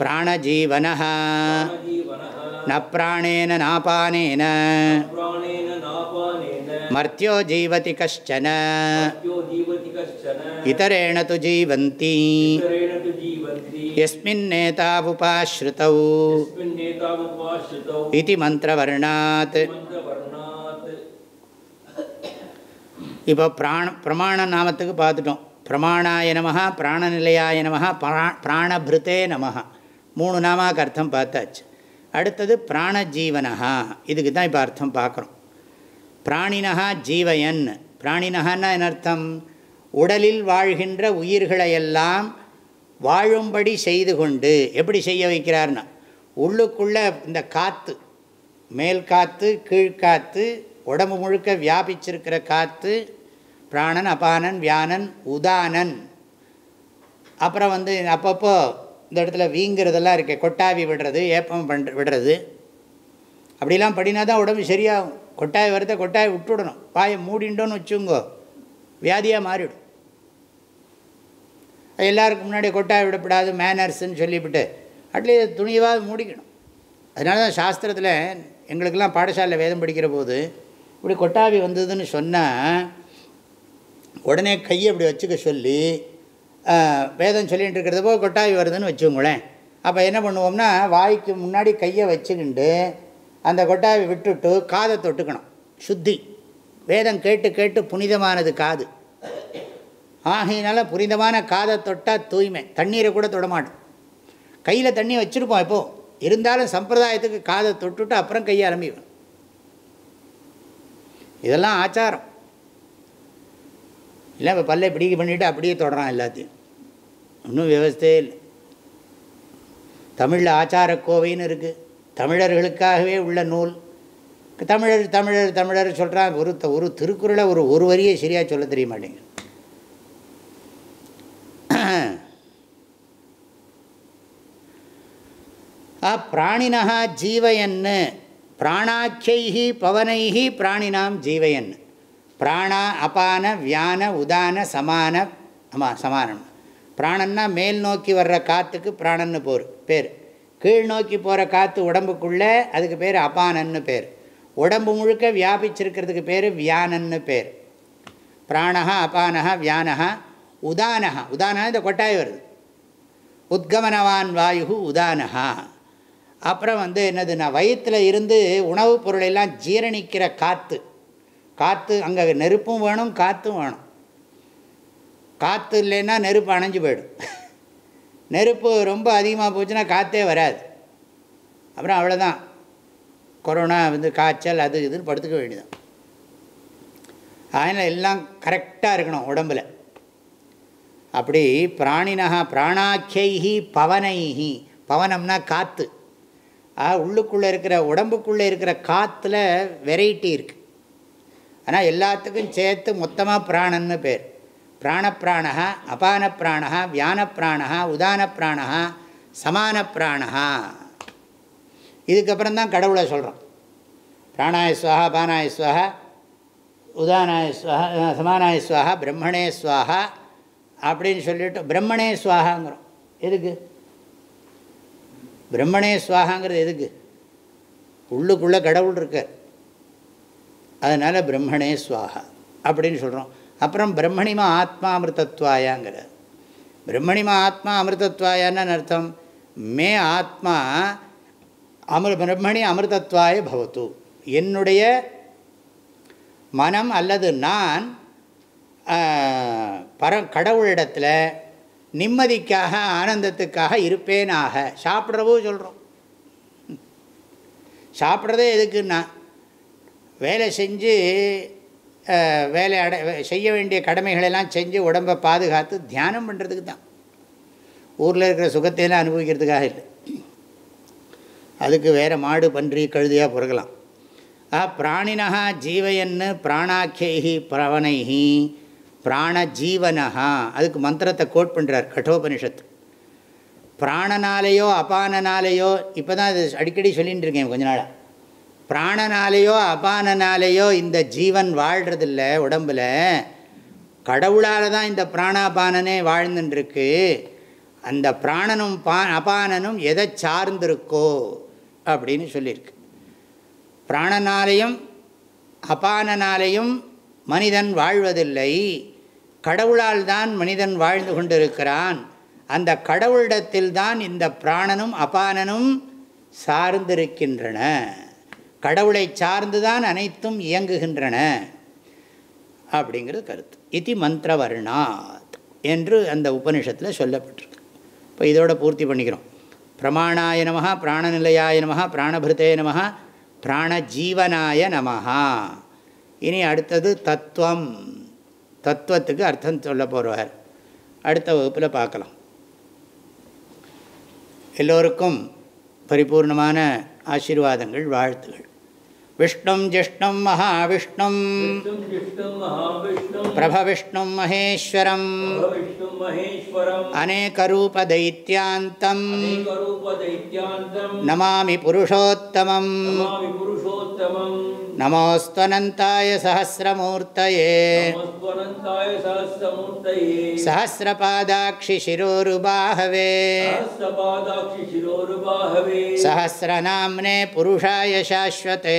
Speaker 1: பிராணஜீவனா न प्राणेन नापानेन मर्त्यो जीवति कश्चन इतरेण तु जीवन्ति यस्मिन्नेतावुपाश्रितौ इति मन्त्रवर्णात् இப்போ பிராண பிரமாண நாமத்துக்கு பார்த்துட்டோம் பிரமாணாய நமகா பிராணநிலையாய நமகா பிரா பிராணபிருத்தே நமகா மூணு நாமாக்கு அர்த்தம் பார்த்தாச்சு அடுத்தது பிராணஜீவனஹா இதுக்கு தான் இப்போ அர்த்தம் பார்க்குறோம் பிராணினகா ஜீவயன் பிராணினகான்னா என்ன அர்த்தம் உடலில் வாழ்கின்ற உயிர்களையெல்லாம் வாழும்படி செய்து கொண்டு எப்படி செய்ய வைக்கிறார்னா உள்ளுக்குள்ளே இந்த காற்று மேல் காற்று கீழ்காற்று உடம்பு முழுக்க வியாபிச்சிருக்கிற காற்று பிராணன் அபானன் வியானன் உதானன் அப்புறம் வந்து அப்பப்போ இந்த இடத்துல வீங்கிறதெல்லாம் இருக்குது கொட்டாவி விடுறது ஏப்பம் பண்ணுற விடுறது அப்படிலாம் படினா தான் உடம்பு சரியாகும் கொட்டாய் வரத கொட்டாய் விட்டுவிடணும் பாயை மூடிண்டோன்னு வச்சுங்கோ வியாதியாக மாறிவிடும் எல்லாருக்கும் முன்னாடி கொட்டாய் விடப்படாது மேனர்ஸ்ன்னு சொல்லிவிட்டு அட்லீஸ்ட் துணிவாக மூடிக்கணும் அதனால தான் சாஸ்திரத்தில் எங்களுக்கெல்லாம் பாடசாலையில் வேதம் படிக்கிற போது இப்படி கொட்டாவி வந்ததுன்னு சொன்னால் உடனே கையை அப்படி வச்சுக்க சொல்லி வேதம் சொல்லிகிட்டு இருக்கிறது போக கொட்டாவி வருதுன்னு வச்சுங்களேன் அப்போ என்ன பண்ணுவோம்னா வாய்க்கு முன்னாடி கையை வச்சுக்கிண்டு அந்த கொட்டாவை விட்டுட்டு காதை தொட்டுக்கணும் சுத்தி வேதம் கேட்டு கேட்டு புனிதமானது காது ஆகையினால புனிதமான காதை தொட்டால் தூய்மை தண்ணீரை கூட தொடமாட்டோம் கையில் தண்ணி வச்சுருப்போம் இப்போது இருந்தாலும் சம்பிரதாயத்துக்கு காதை தொட்டுட்டு அப்புறம் கையை அலம்பிவோம் இதெல்லாம் ஆச்சாரம் இல்லை இப்போ பல்லை பிடிக்க பண்ணிவிட்டு அப்படியே தொடறான் எல்லாத்தையும் இன்னும் விவசாயே இல்லை தமிழில் ஆச்சாரக்கோவைன்னு இருக்குது தமிழர்களுக்காகவே உள்ள நூல் தமிழர் தமிழர் தமிழர் சொல்கிறான் ஒரு ஒரு திருக்குறளை ஒரு ஒரு வரியை சரியாக சொல்ல தெரிய மாட்டேங்க ஆ பிராணினா ஜீவயன்னு பிராணாக்கியை பவனைகி பிராணினாம் ஜீவயன்னு பிராணா அபான வியான உதான சமான ஆமாம் சமானம் பிராணன்னா மேல் நோக்கி வர்ற காற்றுக்கு பிராணன்னு போர் பேர் கீழ் நோக்கி போகிற காற்று உடம்புக்குள்ளே அதுக்கு பேர் அபானன்னு பேர் உடம்பு முழுக்க வியாபிச்சிருக்கிறதுக்கு பேர் வியானன்னு பேர் பிராணகா அபானகா வியானகா உதானஹா உதானஹா இந்த கொட்டாய் வருது உத்கமனவான் வாயு உதானஹா அப்புறம் வந்து என்னதுன்னா வயிற்றில் இருந்து உணவுப் பொருளெல்லாம் ஜீரணிக்கிற காற்று காற்று அங்கே நெருப்பும் வேணும் காற்றும் வேணும் காற்று இல்லைன்னா நெருப்பு அணைஞ்சு போயிடும் நெருப்பு ரொம்ப அதிகமாக போச்சுன்னா காற்றே வராது அப்புறம் அவ்வளோதான் கொரோனா வந்து காய்ச்சல் அது இதுன்னு படுத்துக்க வேண்டியதான் அதனால் எல்லாம் கரெக்டாக இருக்கணும் உடம்பில் அப்படி பிராணினா பிராணாக்கியைஹி பவனைஹி பவனம்னா காற்று உள்ளுக்குள்ளே இருக்கிற உடம்புக்குள்ளே இருக்கிற காற்றுல வெரைட்டி இருக்குது ஆனால் எல்லாத்துக்கும் சேர்த்து மொத்தமாக பிராணன்னு பேர் பிராணப்பிராணா அபான பிராணா வியான பிராணா உதான பிராணா சமான பிராணா இதுக்கப்புறம் தான் கடவுளை சொல்கிறோம் பிராணாயஸ்வாகா சுவாகா உதானாயஸ்வாக சமானாயஸ்வாகா உதானாய பிரம்மணே சுவாகா அப்படின்னு சொல்லிட்டு பிரம்மணே சுவாகாங்கிறோம் எதுக்கு பிரம்மணே சுவாகாங்கிறது எதுக்கு உள்ளுக்குள்ளே கடவுள் இருக்கார் அதனால் பிரம்மணே சுவாகா அப்படின்னு சொல்கிறோம் அப்புறம் பிரம்மணிமா ஆத்மா அமிர்தத்வாயாங்கிறார் பிரம்மணிமா ஆத்மா அமிர்தத்வாயான்னு அர்த்தம் மே ஆத்மா அமிர் பிரம்மணி அமிர்தத்வாய பவத்து என்னுடைய மனம் அல்லது நான் பர கடவுளிடத்தில் நிம்மதிக்காக ஆனந்தத்துக்காக இருப்பேனாக சாப்பிட்றவோ சொல்கிறோம் சாப்பிட்றதே எதுக்குன்னா வேலை செஞ்சு வேலை அட செய்ய வேண்டிய கடமைகளெல்லாம் செஞ்சு உடம்பை பாதுகாத்து தியானம் பண்ணுறதுக்கு தான் ஊரில் இருக்கிற சுகத்தையெல்லாம் அனுபவிக்கிறதுக்காக இல்லை அதுக்கு வேறு மாடு பன்றி கழுதியாக பிறகலாம் ஆ பிராணினா ஜீவையன்னு பிராணாக்கியைகி பிராண ஜீவனஹா அதுக்கு மந்திரத்தை கோட் பண்ணுறார் கட்டோபனிஷத்து பிராணனாலேயோ அபானனாலேயோ இப்போ தான் அது அடிக்கடி சொல்லிகிட்டு இருக்கேன் கொஞ்ச நாளாக பிராணனாலேயோ அபானனாலேயோ இந்த ஜீவன் வாழ்கிறதில்ல உடம்பில் கடவுளால் தான் இந்த பிராணாபானனே வாழ்ந்துட்டுருக்கு அந்த பிராணனும் பா அபானனும் எதை சார்ந்திருக்கோ அப்படின்னு சொல்லியிருக்கு பிராணனாலையும் அபானனாலையும் மனிதன் வாழ்வதில்லை கடவுளால் தான் மனிதன் வாழ்ந்து கொண்டிருக்கிறான் அந்த கடவுளிடத்தில்தான் இந்த பிராணனும் அபானனும் சார்ந்திருக்கின்றன கடவுளை சார்ந்துதான் அனைத்தும் இயங்குகின்றன அப்படிங்கிறது கருத்து இது மந்திரவர்ணாத் என்று அந்த உபனிஷத்தில் சொல்லப்பட்டிருக்கு இப்போ இதோட பூர்த்தி பண்ணிக்கிறோம் பிரமாணாய நம பிராணநிலையாய நம பிராணபிருத்தே நம பிராணஜீவனாய நமஹா இனி அடுத்தது தத்துவம் தத்துவத்துக்கு அர்த்தம் சொல்ல போகிறார் அடுத்த வகுப்பில் பார்க்கலாம் எல்லோருக்கும் பரிபூர்ணமான ஆசீர்வாதங்கள் வாழ்த்துகள் விஷ்ணும் ஜிஷ்ணும் மகாவிஷ்ணும் பிரபவிஷ்ணும் மகேஸ்வரம் அநேகரூபதைத்யாந்தம் நமாமி புருஷோத்தமம் நமோஸ்வனந்தாய சகசிரமூர்த்தயே சகசிரபாதாட்சி சிரோருபாகவே சகசிரநாம்னே புருஷாய சாஸ்வதே